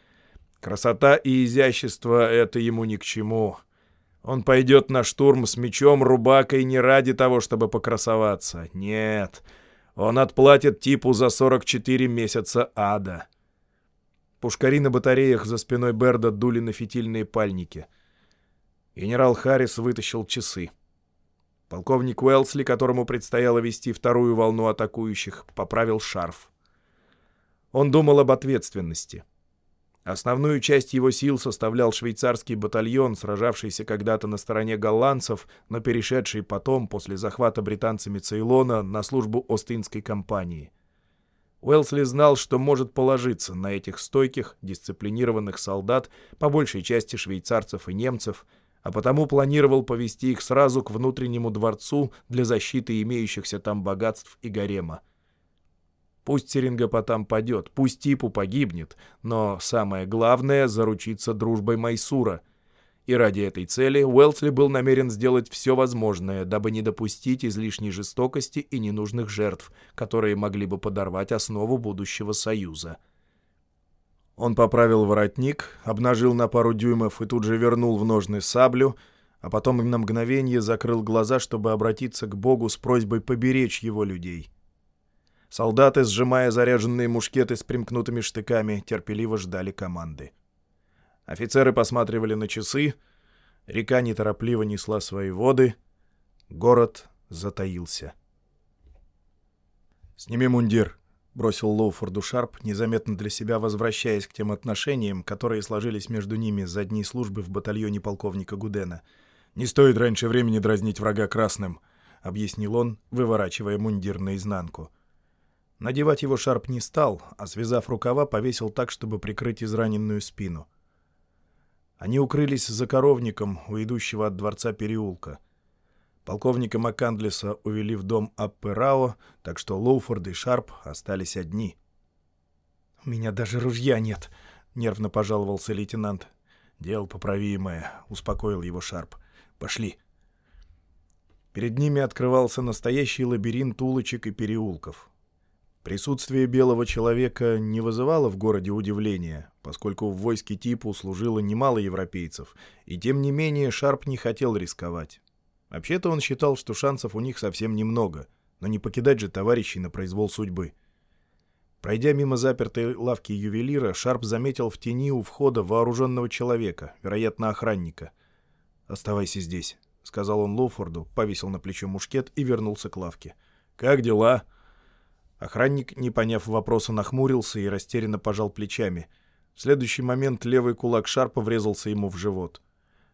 Красота и изящество — это ему ни к чему. Он пойдет на штурм с мечом рубакой не ради того, чтобы покрасоваться. Нет, — он отплатит типу за 44 месяца ада. Пушкари на батареях за спиной Берда дули на фитильные пальники. Генерал Харрис вытащил часы. Полковник Уэлсли, которому предстояло вести вторую волну атакующих, поправил шарф. Он думал об ответственности — Основную часть его сил составлял швейцарский батальон, сражавшийся когда-то на стороне голландцев, но перешедший потом, после захвата британцами Цейлона, на службу Остинской компании. Уэлсли знал, что может положиться на этих стойких, дисциплинированных солдат, по большей части швейцарцев и немцев, а потому планировал повести их сразу к внутреннему дворцу для защиты имеющихся там богатств и гарема. Пусть Серингопотам падет, пусть Типу погибнет, но самое главное — заручиться дружбой Майсура. И ради этой цели Уэлсли был намерен сделать все возможное, дабы не допустить излишней жестокости и ненужных жертв, которые могли бы подорвать основу будущего союза. Он поправил воротник, обнажил на пару дюймов и тут же вернул в ножны саблю, а потом на мгновение закрыл глаза, чтобы обратиться к Богу с просьбой поберечь его людей. Солдаты, сжимая заряженные мушкеты с примкнутыми штыками, терпеливо ждали команды. Офицеры посматривали на часы, река неторопливо несла свои воды, город затаился. «Сними мундир», — бросил Лоуфорду Шарп, незаметно для себя возвращаясь к тем отношениям, которые сложились между ними за дни службы в батальоне полковника Гудена. «Не стоит раньше времени дразнить врага красным», — объяснил он, выворачивая мундир наизнанку. — Надевать его Шарп не стал, а связав рукава, повесил так, чтобы прикрыть израненную спину. Они укрылись за коровником у идущего от дворца переулка. Полковника Макандлиса увели в дом Апперао, так что Лоуфорд и Шарп остались одни. «У меня даже ружья нет», — нервно пожаловался лейтенант. «Дело поправимое», — успокоил его Шарп. «Пошли». Перед ними открывался настоящий лабиринт улочек и переулков. Присутствие белого человека не вызывало в городе удивления, поскольку в войске типу служило немало европейцев, и тем не менее Шарп не хотел рисковать. Вообще-то он считал, что шансов у них совсем немного, но не покидать же товарищей на произвол судьбы. Пройдя мимо запертой лавки ювелира, Шарп заметил в тени у входа вооруженного человека, вероятно, охранника. «Оставайся здесь», — сказал он Лоуфорду, повесил на плечо мушкет и вернулся к лавке. «Как дела?» Охранник, не поняв вопроса, нахмурился и растерянно пожал плечами. В следующий момент левый кулак Шарпа врезался ему в живот.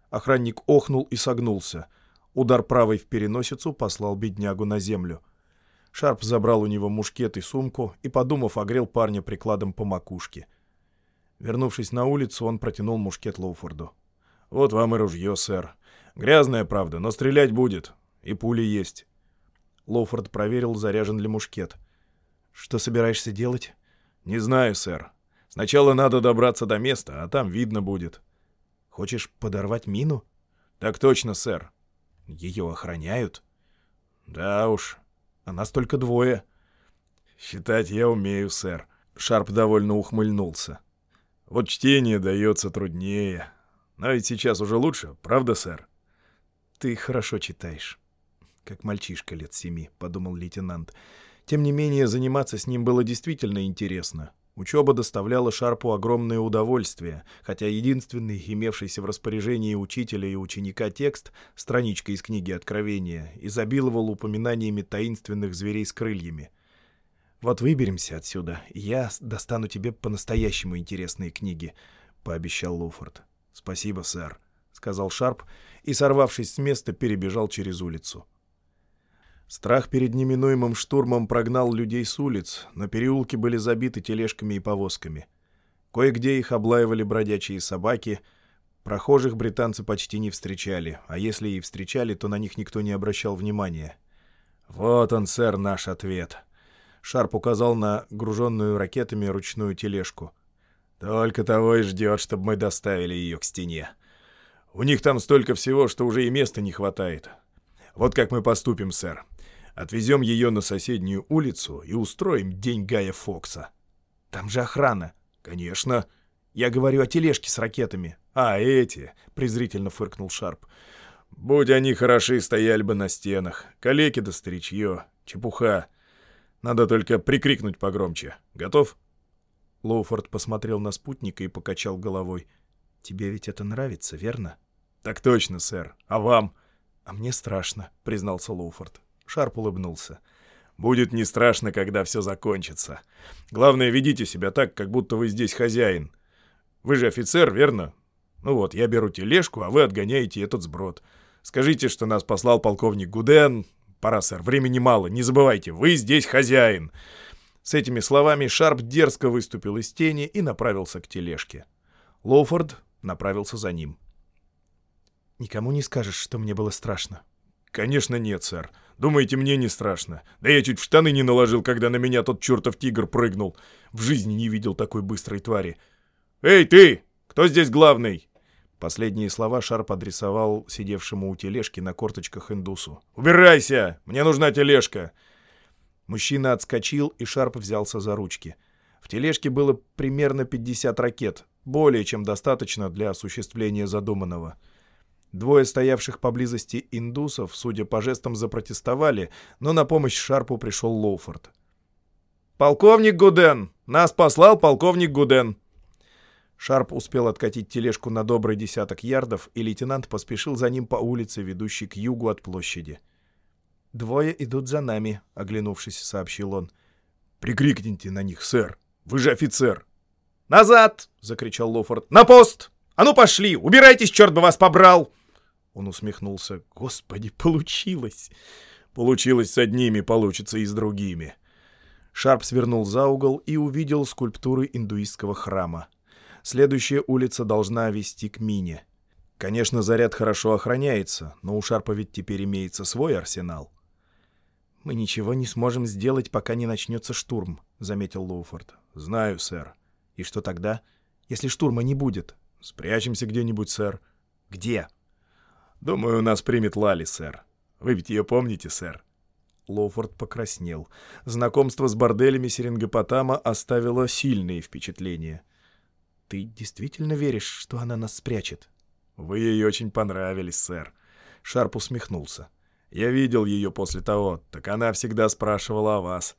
Охранник охнул и согнулся. Удар правой в переносицу послал беднягу на землю. Шарп забрал у него мушкет и сумку и, подумав, огрел парня прикладом по макушке. Вернувшись на улицу, он протянул мушкет Лоуфорду. «Вот вам и ружье, сэр. Грязное, правда, но стрелять будет. И пули есть». Лоуфорд проверил, заряжен ли мушкет. «Что собираешься делать?» «Не знаю, сэр. Сначала надо добраться до места, а там видно будет». «Хочешь подорвать мину?» «Так точно, сэр». «Ее охраняют?» «Да уж. А нас только двое». «Считать я умею, сэр». Шарп довольно ухмыльнулся. «Вот чтение дается труднее. Но ведь сейчас уже лучше, правда, сэр?» «Ты хорошо читаешь». «Как мальчишка лет семи», — подумал лейтенант. Тем не менее, заниматься с ним было действительно интересно. Учеба доставляла Шарпу огромное удовольствие, хотя единственный, имевшийся в распоряжении учителя и ученика текст, страничка из книги Откровения, изобиловал упоминаниями таинственных зверей с крыльями. Вот выберемся отсюда, и я достану тебе по-настоящему интересные книги», — пообещал Луфорд. «Спасибо, сэр», — сказал Шарп и, сорвавшись с места, перебежал через улицу. Страх перед неминуемым штурмом прогнал людей с улиц, но переулки были забиты тележками и повозками. Кое-где их облаивали бродячие собаки, прохожих британцы почти не встречали, а если и встречали, то на них никто не обращал внимания. «Вот он, сэр, наш ответ», Шарп указал на груженную ракетами ручную тележку. «Только того и ждет, чтобы мы доставили ее к стене. У них там столько всего, что уже и места не хватает. Вот как мы поступим, сэр. Отвезем ее на соседнюю улицу и устроим день Гая Фокса». «Там же охрана». «Конечно. Я говорю о тележке с ракетами». «А, эти!» — презрительно фыркнул Шарп. «Будь они хороши, стояли бы на стенах. Калеки да старичье. Чепуха. Надо только прикрикнуть погромче. Готов?» Лоуфорд посмотрел на спутника и покачал головой. «Тебе ведь это нравится, верно?» «Так точно, сэр. А вам?» «А мне страшно», — признался Лоуфорд. Шарп улыбнулся. «Будет не страшно, когда все закончится. Главное, ведите себя так, как будто вы здесь хозяин. Вы же офицер, верно? Ну вот, я беру тележку, а вы отгоняете этот сброд. Скажите, что нас послал полковник Гуден, Пора, сэр, времени мало, не забывайте, вы здесь хозяин!» С этими словами Шарп дерзко выступил из тени и направился к тележке. Лоуфорд направился за ним. «Никому не скажешь, что мне было страшно?» «Конечно нет, сэр. Думаете, мне не страшно? Да я чуть в штаны не наложил, когда на меня тот чертов тигр прыгнул. В жизни не видел такой быстрой твари. Эй, ты! Кто здесь главный?» Последние слова Шарп адресовал сидевшему у тележки на корточках индусу. «Убирайся! Мне нужна тележка!» Мужчина отскочил, и Шарп взялся за ручки. В тележке было примерно 50 ракет, более чем достаточно для осуществления задуманного. Двое стоявших поблизости индусов, судя по жестам, запротестовали, но на помощь Шарпу пришел Лоуфорд. «Полковник Гуден! Нас послал полковник Гуден!» Шарп успел откатить тележку на добрый десяток ярдов, и лейтенант поспешил за ним по улице, ведущей к югу от площади. «Двое идут за нами», — оглянувшись, сообщил он. «Прикрикните на них, сэр! Вы же офицер!» «Назад!» — закричал Лофорд. «На пост! А ну пошли! Убирайтесь, черт бы вас побрал!» Он усмехнулся. «Господи, получилось!» «Получилось с одними, получится и с другими». Шарп свернул за угол и увидел скульптуры индуистского храма. Следующая улица должна вести к Мине. Конечно, заряд хорошо охраняется, но у Шарпа ведь теперь имеется свой арсенал. «Мы ничего не сможем сделать, пока не начнется штурм», — заметил Лоуфорд. «Знаю, сэр. И что тогда? Если штурма не будет?» «Спрячемся где-нибудь, сэр». «Где?» «Думаю, нас примет Лали, сэр. Вы ведь ее помните, сэр?» Лоуфорд покраснел. Знакомство с борделями Серингопотама оставило сильные впечатления. Ты действительно веришь, что она нас спрячет? Вы ей очень понравились, сэр. Шарп усмехнулся. Я видел ее после того, так она всегда спрашивала о вас.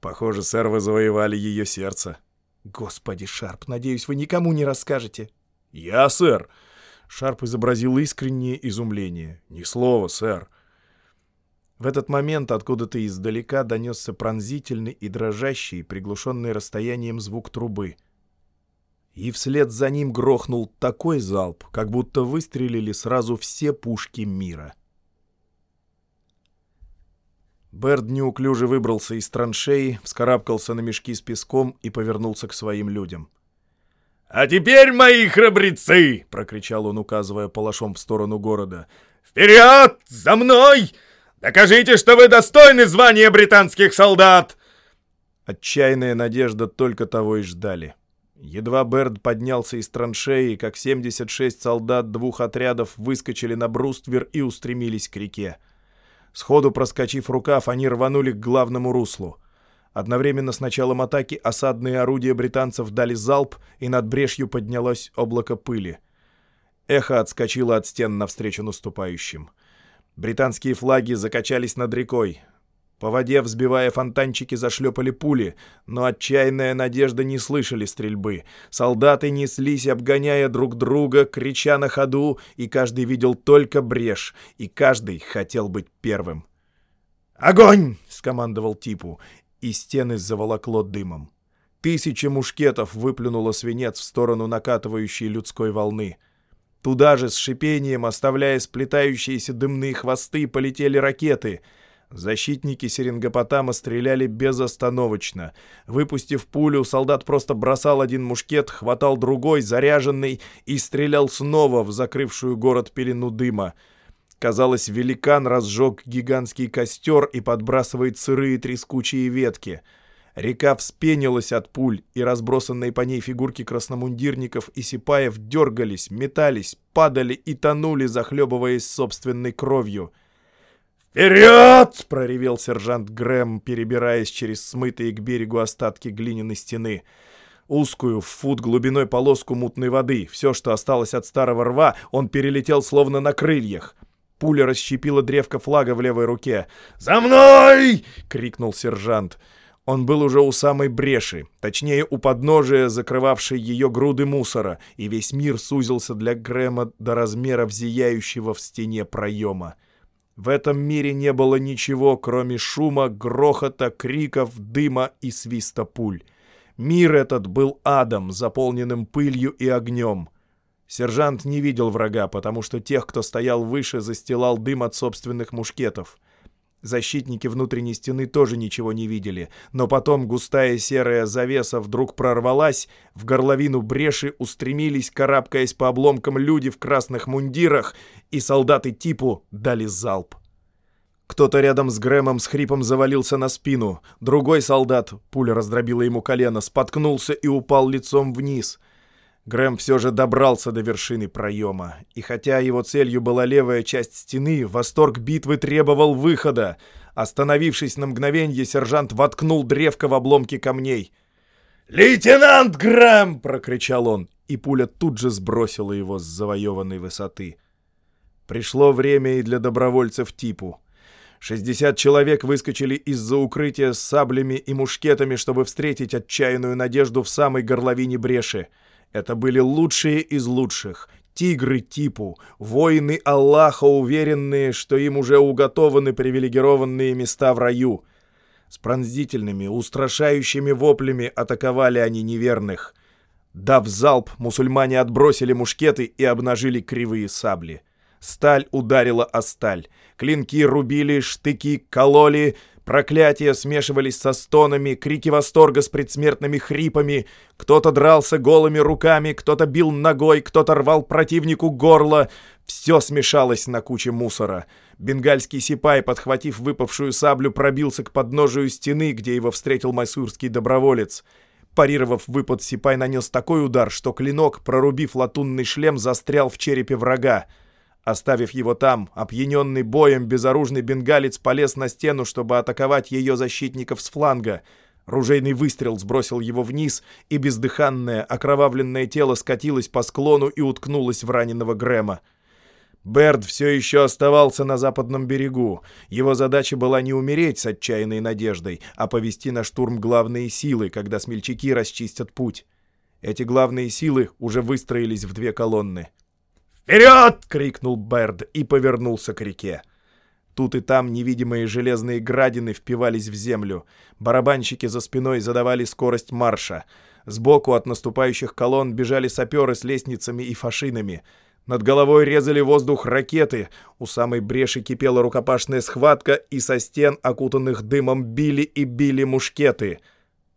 Похоже, сэр, вы завоевали ее сердце. Господи, Шарп, надеюсь, вы никому не расскажете. Я, сэр. Шарп изобразил искреннее изумление. Ни слова, сэр. В этот момент откуда-то издалека донесся пронзительный и дрожащий, приглушенный расстоянием звук трубы — и вслед за ним грохнул такой залп, как будто выстрелили сразу все пушки мира. Берд неуклюже выбрался из траншеи, вскарабкался на мешки с песком и повернулся к своим людям. «А теперь, мои храбрецы!» — прокричал он, указывая палашом в сторону города. «Вперед! За мной! Докажите, что вы достойны звания британских солдат!» Отчаянная надежда только того и ждали. Едва Берд поднялся из траншеи, как 76 солдат двух отрядов выскочили на бруствер и устремились к реке. Сходу проскочив рукав, они рванули к главному руслу. Одновременно с началом атаки осадные орудия британцев дали залп, и над брешью поднялось облако пыли. Эхо отскочило от стен навстречу наступающим. Британские флаги закачались над рекой. По воде, взбивая фонтанчики, зашлепали пули, но отчаянная надежда не слышали стрельбы. Солдаты неслись, обгоняя друг друга, крича на ходу, и каждый видел только брешь, и каждый хотел быть первым. «Огонь!» — скомандовал Типу, и стены заволокло дымом. Тысяча мушкетов выплюнуло свинец в сторону накатывающей людской волны. Туда же с шипением, оставляя сплетающиеся дымные хвосты, полетели ракеты. Защитники Серингопотама стреляли безостановочно. Выпустив пулю, солдат просто бросал один мушкет, хватал другой, заряженный, и стрелял снова в закрывшую город пелену дыма. Казалось, великан разжег гигантский костер и подбрасывает сырые трескучие ветки — Река вспенилась от пуль, и разбросанные по ней фигурки красномундирников и сипаев дергались, метались, падали и тонули, захлебываясь собственной кровью. «Вперед!» — проревел сержант Грэм, перебираясь через смытые к берегу остатки глиняной стены. Узкую, в фут глубиной полоску мутной воды, все, что осталось от старого рва, он перелетел словно на крыльях. Пуля расщепила древко флага в левой руке. «За мной!» — крикнул сержант. Он был уже у самой бреши, точнее у подножия, закрывавшей ее груды мусора, и весь мир сузился для Грэма до размеров зияющего в стене проема. В этом мире не было ничего, кроме шума, грохота, криков, дыма и свиста пуль. Мир этот был адом, заполненным пылью и огнем. Сержант не видел врага, потому что тех, кто стоял выше, застилал дым от собственных мушкетов. Защитники внутренней стены тоже ничего не видели, но потом густая серая завеса вдруг прорвалась, в горловину бреши устремились, карабкаясь по обломкам люди в красных мундирах, и солдаты типу дали залп. Кто-то рядом с Грэмом с хрипом завалился на спину. Другой солдат, пуля раздробила ему колено, споткнулся и упал лицом вниз — Грэм все же добрался до вершины проема, и хотя его целью была левая часть стены, восторг битвы требовал выхода. Остановившись на мгновенье, сержант воткнул древко в обломки камней. «Лейтенант Грэм!» — прокричал он, и пуля тут же сбросила его с завоеванной высоты. Пришло время и для добровольцев типу. Шестьдесят человек выскочили из-за укрытия с саблями и мушкетами, чтобы встретить отчаянную надежду в самой горловине бреши — это были лучшие из лучших. Тигры типу, воины Аллаха, уверенные, что им уже уготованы привилегированные места в раю. С пронзительными, устрашающими воплями атаковали они неверных. Дав залп, мусульмане отбросили мушкеты и обнажили кривые сабли. Сталь ударила о сталь. Клинки рубили, штыки кололи, Проклятия смешивались со стонами, крики восторга с предсмертными хрипами. Кто-то дрался голыми руками, кто-то бил ногой, кто-то рвал противнику горло. Все смешалось на куче мусора. Бенгальский сипай, подхватив выпавшую саблю, пробился к подножию стены, где его встретил майсурский доброволец. Парировав выпад, сипай нанес такой удар, что клинок, прорубив латунный шлем, застрял в черепе врага. Оставив его там, опьяненный боем, безоружный бенгалец полез на стену, чтобы атаковать ее защитников с фланга. Ружейный выстрел сбросил его вниз, и бездыханное, окровавленное тело скатилось по склону и уткнулось в раненого Грэма. Берд все еще оставался на западном берегу. Его задача была не умереть с отчаянной надеждой, а повести на штурм главные силы, когда смельчаки расчистят путь. Эти главные силы уже выстроились в две колонны. «Вперед!» — крикнул Берд и повернулся к реке. Тут и там невидимые железные градины впивались в землю. Барабанщики за спиной задавали скорость марша. Сбоку от наступающих колонн бежали саперы с лестницами и фашинами. Над головой резали воздух ракеты. У самой бреши кипела рукопашная схватка, и со стен, окутанных дымом, били и били мушкеты.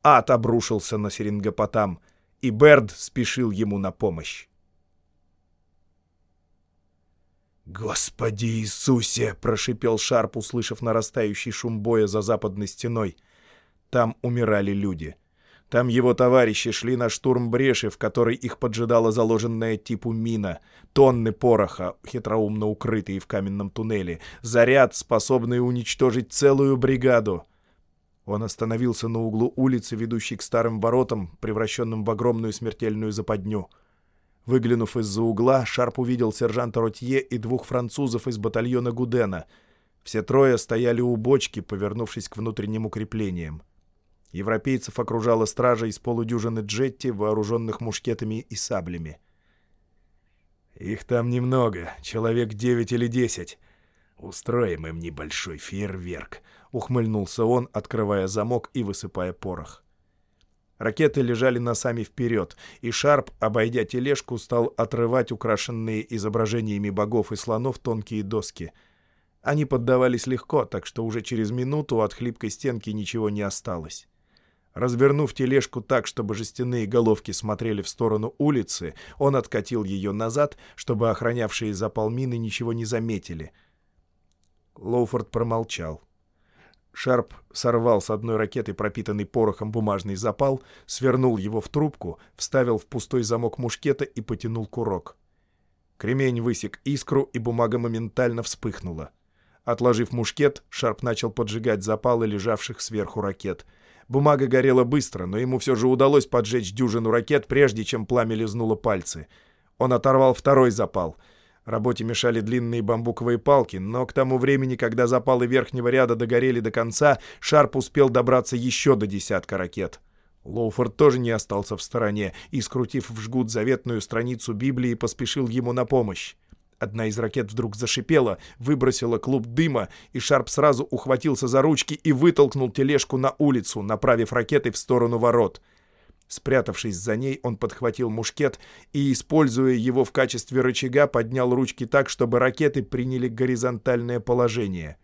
Ад обрушился на Серингопотам, и Берд спешил ему на помощь. «Господи Иисусе!» — прошипел Шарп, услышав нарастающий шум боя за западной стеной. Там умирали люди. Там его товарищи шли на штурм бреши, в которой их поджидала заложенная типу мина, тонны пороха, хитроумно укрытые в каменном туннеле, заряд, способный уничтожить целую бригаду. Он остановился на углу улицы, ведущей к старым воротам, превращенным в огромную смертельную западню. Выглянув из-за угла, Шарп увидел сержанта Ротье и двух французов из батальона Гудена. Все трое стояли у бочки, повернувшись к внутренним укреплениям. Европейцев окружала стража из полудюжины джетти, вооруженных мушкетами и саблями. «Их там немного, человек девять или десять. «Устроим им небольшой фейерверк», — ухмыльнулся он, открывая замок и высыпая порох. Ракеты лежали носами вперед, и Шарп, обойдя тележку, стал отрывать украшенные изображениями богов и слонов тонкие доски. Они поддавались легко, так что уже через минуту от хлипкой стенки ничего не осталось. Развернув тележку так, чтобы жестяные головки смотрели в сторону улицы, он откатил ее назад, чтобы охранявшие запал мины ничего не заметили. Лоуфорд промолчал. Шарп сорвал с одной ракеты пропитанный порохом бумажный запал, свернул его в трубку, вставил в пустой замок мушкета и потянул курок. Кремень высек искру, и бумага моментально вспыхнула. Отложив мушкет, Шарп начал поджигать запалы лежавших сверху ракет. Бумага горела быстро, но ему все же удалось поджечь дюжину ракет, прежде чем пламя лизнуло пальцы. Он оторвал второй запал — Работе мешали длинные бамбуковые палки, но к тому времени, когда запалы верхнего ряда догорели до конца, Шарп успел добраться еще до десятка ракет. Лоуфорд тоже не остался в стороне и, скрутив в жгут заветную страницу Библии, поспешил ему на помощь. Одна из ракет вдруг зашипела, выбросила клуб дыма, и Шарп сразу ухватился за ручки и вытолкнул тележку на улицу, направив ракеты в сторону ворот — Спрятавшись за ней, он подхватил мушкет и, используя его в качестве рычага, поднял ручки так, чтобы ракеты приняли горизонтальное положение.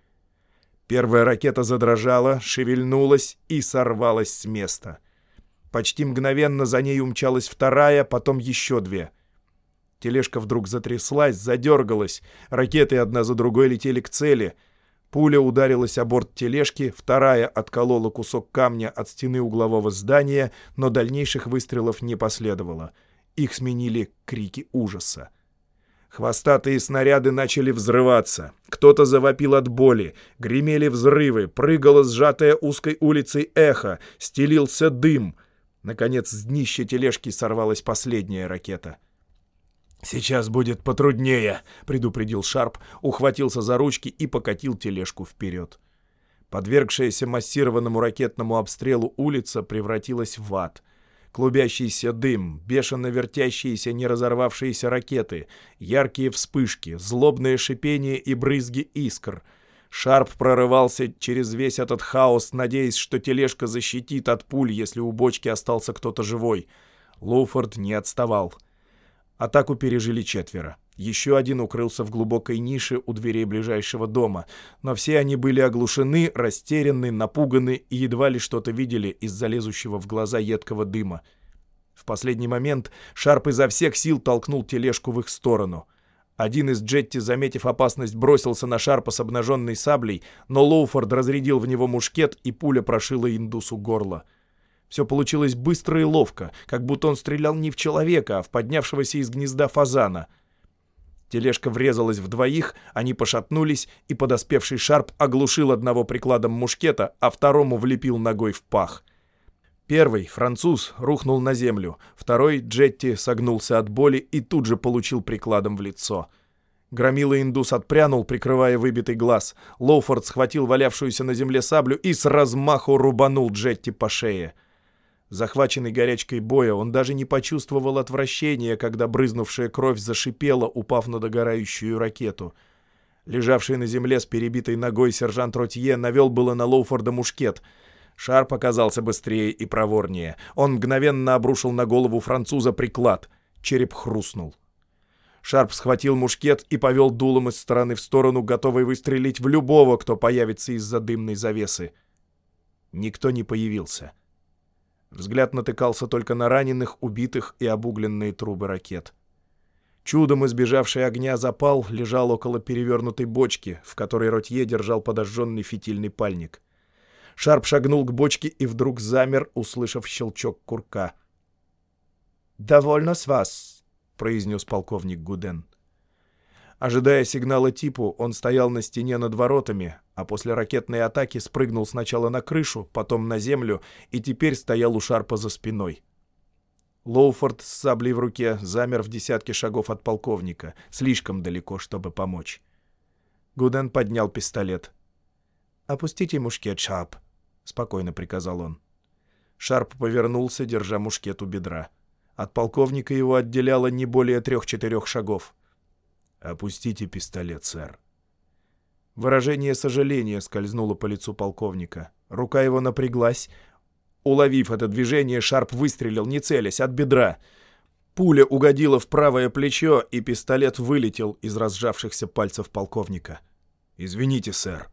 Первая ракета задрожала, шевельнулась и сорвалась с места. Почти мгновенно за ней умчалась вторая, потом еще две. Тележка вдруг затряслась, задергалась, ракеты одна за другой летели к цели — Пуля ударилась о борт тележки, вторая отколола кусок камня от стены углового здания, но дальнейших выстрелов не последовало. Их сменили крики ужаса. Хвостатые снаряды начали взрываться. Кто-то завопил от боли. Гремели взрывы, прыгало сжатое узкой улицей эхо, стелился дым. Наконец, с днища тележки сорвалась последняя ракета. «Сейчас будет потруднее», — предупредил Шарп, ухватился за ручки и покатил тележку вперед. Подвергшаяся массированному ракетному обстрелу улица превратилась в ад. Клубящийся дым, бешено вертящиеся не разорвавшиеся ракеты, яркие вспышки, злобное шипение и брызги искр. Шарп прорывался через весь этот хаос, надеясь, что тележка защитит от пуль, если у бочки остался кто-то живой. Лоуфорд не отставал — Атаку пережили четверо. Еще один укрылся в глубокой нише у дверей ближайшего дома, но все они были оглушены, растеряны, напуганы и едва ли что-то видели из-за лезущего в глаза едкого дыма. В последний момент Шарп изо всех сил толкнул тележку в их сторону. Один из Джетти, заметив опасность, бросился на Шарпа с обнаженной саблей, но Лоуфорд разрядил в него мушкет, и пуля прошила индусу горло. Все получилось быстро и ловко, как будто он стрелял не в человека, а в поднявшегося из гнезда фазана. Тележка врезалась в двоих, они пошатнулись, и подоспевший Шарп оглушил одного прикладом мушкета, а второму влепил ногой в пах. Первый, француз, рухнул на землю, второй, Джетти, согнулся от боли и тут же получил прикладом в лицо. Громила индус отпрянул, прикрывая выбитый глаз. Лоуфорд схватил валявшуюся на земле саблю и с размаху рубанул Джетти по шее. Захваченный горячкой боя, он даже не почувствовал отвращения, когда брызнувшая кровь зашипела, упав на догорающую ракету. Лежавший на земле с перебитой ногой сержант Ротье навел было на Лоуфорда мушкет. Шар показался быстрее и проворнее. Он мгновенно обрушил на голову француза приклад. Череп хрустнул. Шарп схватил мушкет и повел дулом из стороны в сторону, готовый выстрелить в любого, кто появится из-за дымной завесы. Никто не появился. — Взгляд натыкался только на раненых, убитых и обугленные трубы ракет. Чудом избежавший огня запал лежал около перевернутой бочки, в которой Ротье держал подожженный фитильный пальник. Шарп шагнул к бочке и вдруг замер, услышав щелчок курка. «Довольно с вас», — произнес полковник Гуден. Ожидая сигнала типу, он стоял на стене над воротами, а после ракетной атаки спрыгнул сначала на крышу, потом на землю и теперь стоял у Шарпа за спиной. Лоуфорд с саблей в руке замер в десятке шагов от полковника, слишком далеко, чтобы помочь. Гуден поднял пистолет. «Опустите мушкет, Шарп», — спокойно приказал он. Шарп повернулся, держа мушкет у бедра. От полковника его отделяло не более трех-четырех шагов. «Опустите пистолет, сэр». Выражение сожаления скользнуло по лицу полковника. Рука его напряглась. Уловив это движение, Шарп выстрелил, не целясь, от бедра. Пуля угодила в правое плечо, и пистолет вылетел из разжавшихся пальцев полковника. «Извините, сэр».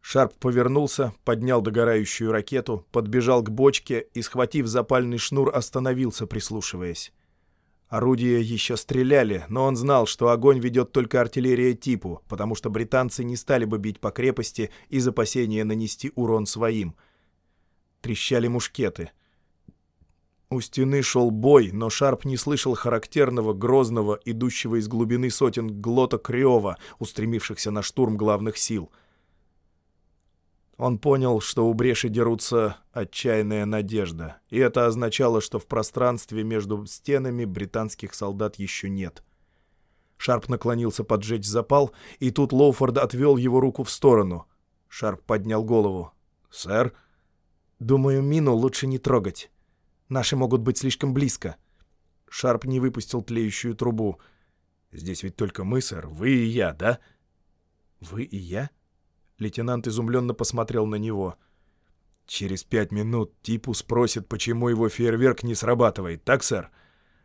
Шарп повернулся, поднял догорающую ракету, подбежал к бочке и, схватив запальный шнур, остановился, прислушиваясь. Орудия еще стреляли, но он знал, что огонь ведет только артиллерия типу, потому что британцы не стали бы бить по крепости из опасения нанести урон своим. Трещали мушкеты. У стены шел бой, но Шарп не слышал характерного, грозного, идущего из глубины сотен глоток рева, устремившихся на штурм главных сил — он понял, что у бреши дерутся отчаянная надежда, и это означало, что в пространстве между стенами британских солдат еще нет. Шарп наклонился поджечь запал, и тут Лоуфорд отвел его руку в сторону. Шарп поднял голову. «Сэр?» «Думаю, мину лучше не трогать. Наши могут быть слишком близко». Шарп не выпустил тлеющую трубу. «Здесь ведь только мы, сэр, вы и я, да?» «Вы и я?» Лейтенант изумленно посмотрел на него. «Через пять минут Типу спросит, почему его фейерверк не срабатывает, так, сэр?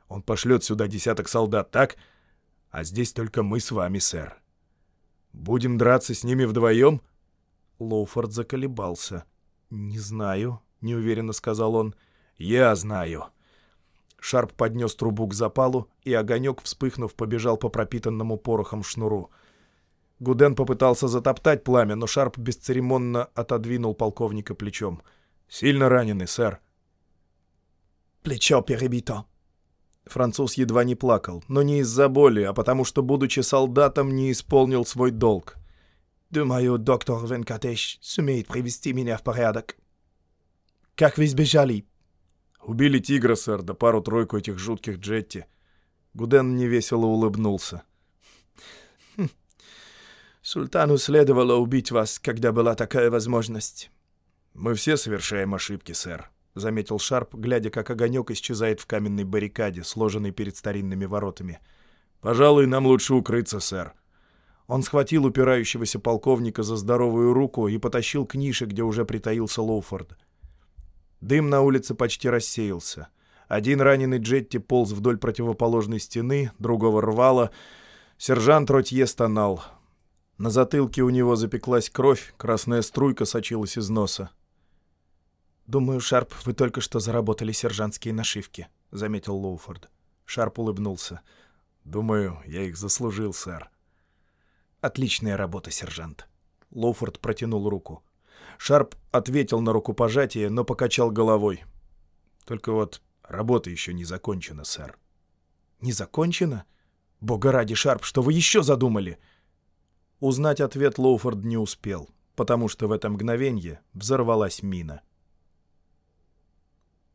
Он пошлет сюда десяток солдат, так? А здесь только мы с вами, сэр. Будем драться с ними вдвоем?» Лоуфорд заколебался. «Не знаю», — неуверенно сказал он. «Я знаю». Шарп поднес трубу к запалу, и огонек, вспыхнув, побежал по пропитанному порохом шнуру. Гуден попытался затоптать пламя, но Шарп бесцеремонно отодвинул полковника плечом. «Сильно раненый, сэр». «Плечо перебито». Француз едва не плакал, но не из-за боли, а потому что, будучи солдатом, не исполнил свой долг. «Думаю, доктор Венкатеш сумеет привести меня в порядок». «Как вы сбежали?» «Убили тигра, сэр, да пару-тройку этих жутких джетти». Гуден невесело улыбнулся. Султану следовало убить вас, когда была такая возможность». «Мы все совершаем ошибки, сэр», — заметил Шарп, глядя, как огонек исчезает в каменной баррикаде, сложенной перед старинными воротами. «Пожалуй, нам лучше укрыться, сэр». Он схватил упирающегося полковника за здоровую руку и потащил к нише, где уже притаился Лоуфорд. Дым на улице почти рассеялся. Один раненый Джетти полз вдоль противоположной стены, другого рвало. Сержант Ротье стонал. На затылке у него запеклась кровь, красная струйка сочилась из носа. «Думаю, Шарп, вы только что заработали сержантские нашивки», — заметил Лоуфорд. Шарп улыбнулся. «Думаю, я их заслужил, сэр». «Отличная работа, сержант». Лоуфорд протянул руку. Шарп ответил на рукопожатие, но покачал головой. «Только вот работа еще не закончена, сэр». «Не закончена? Бога ради, Шарп, что вы еще задумали?» Узнать ответ Лоуфорд не успел, потому что в это мгновенье взорвалась мина.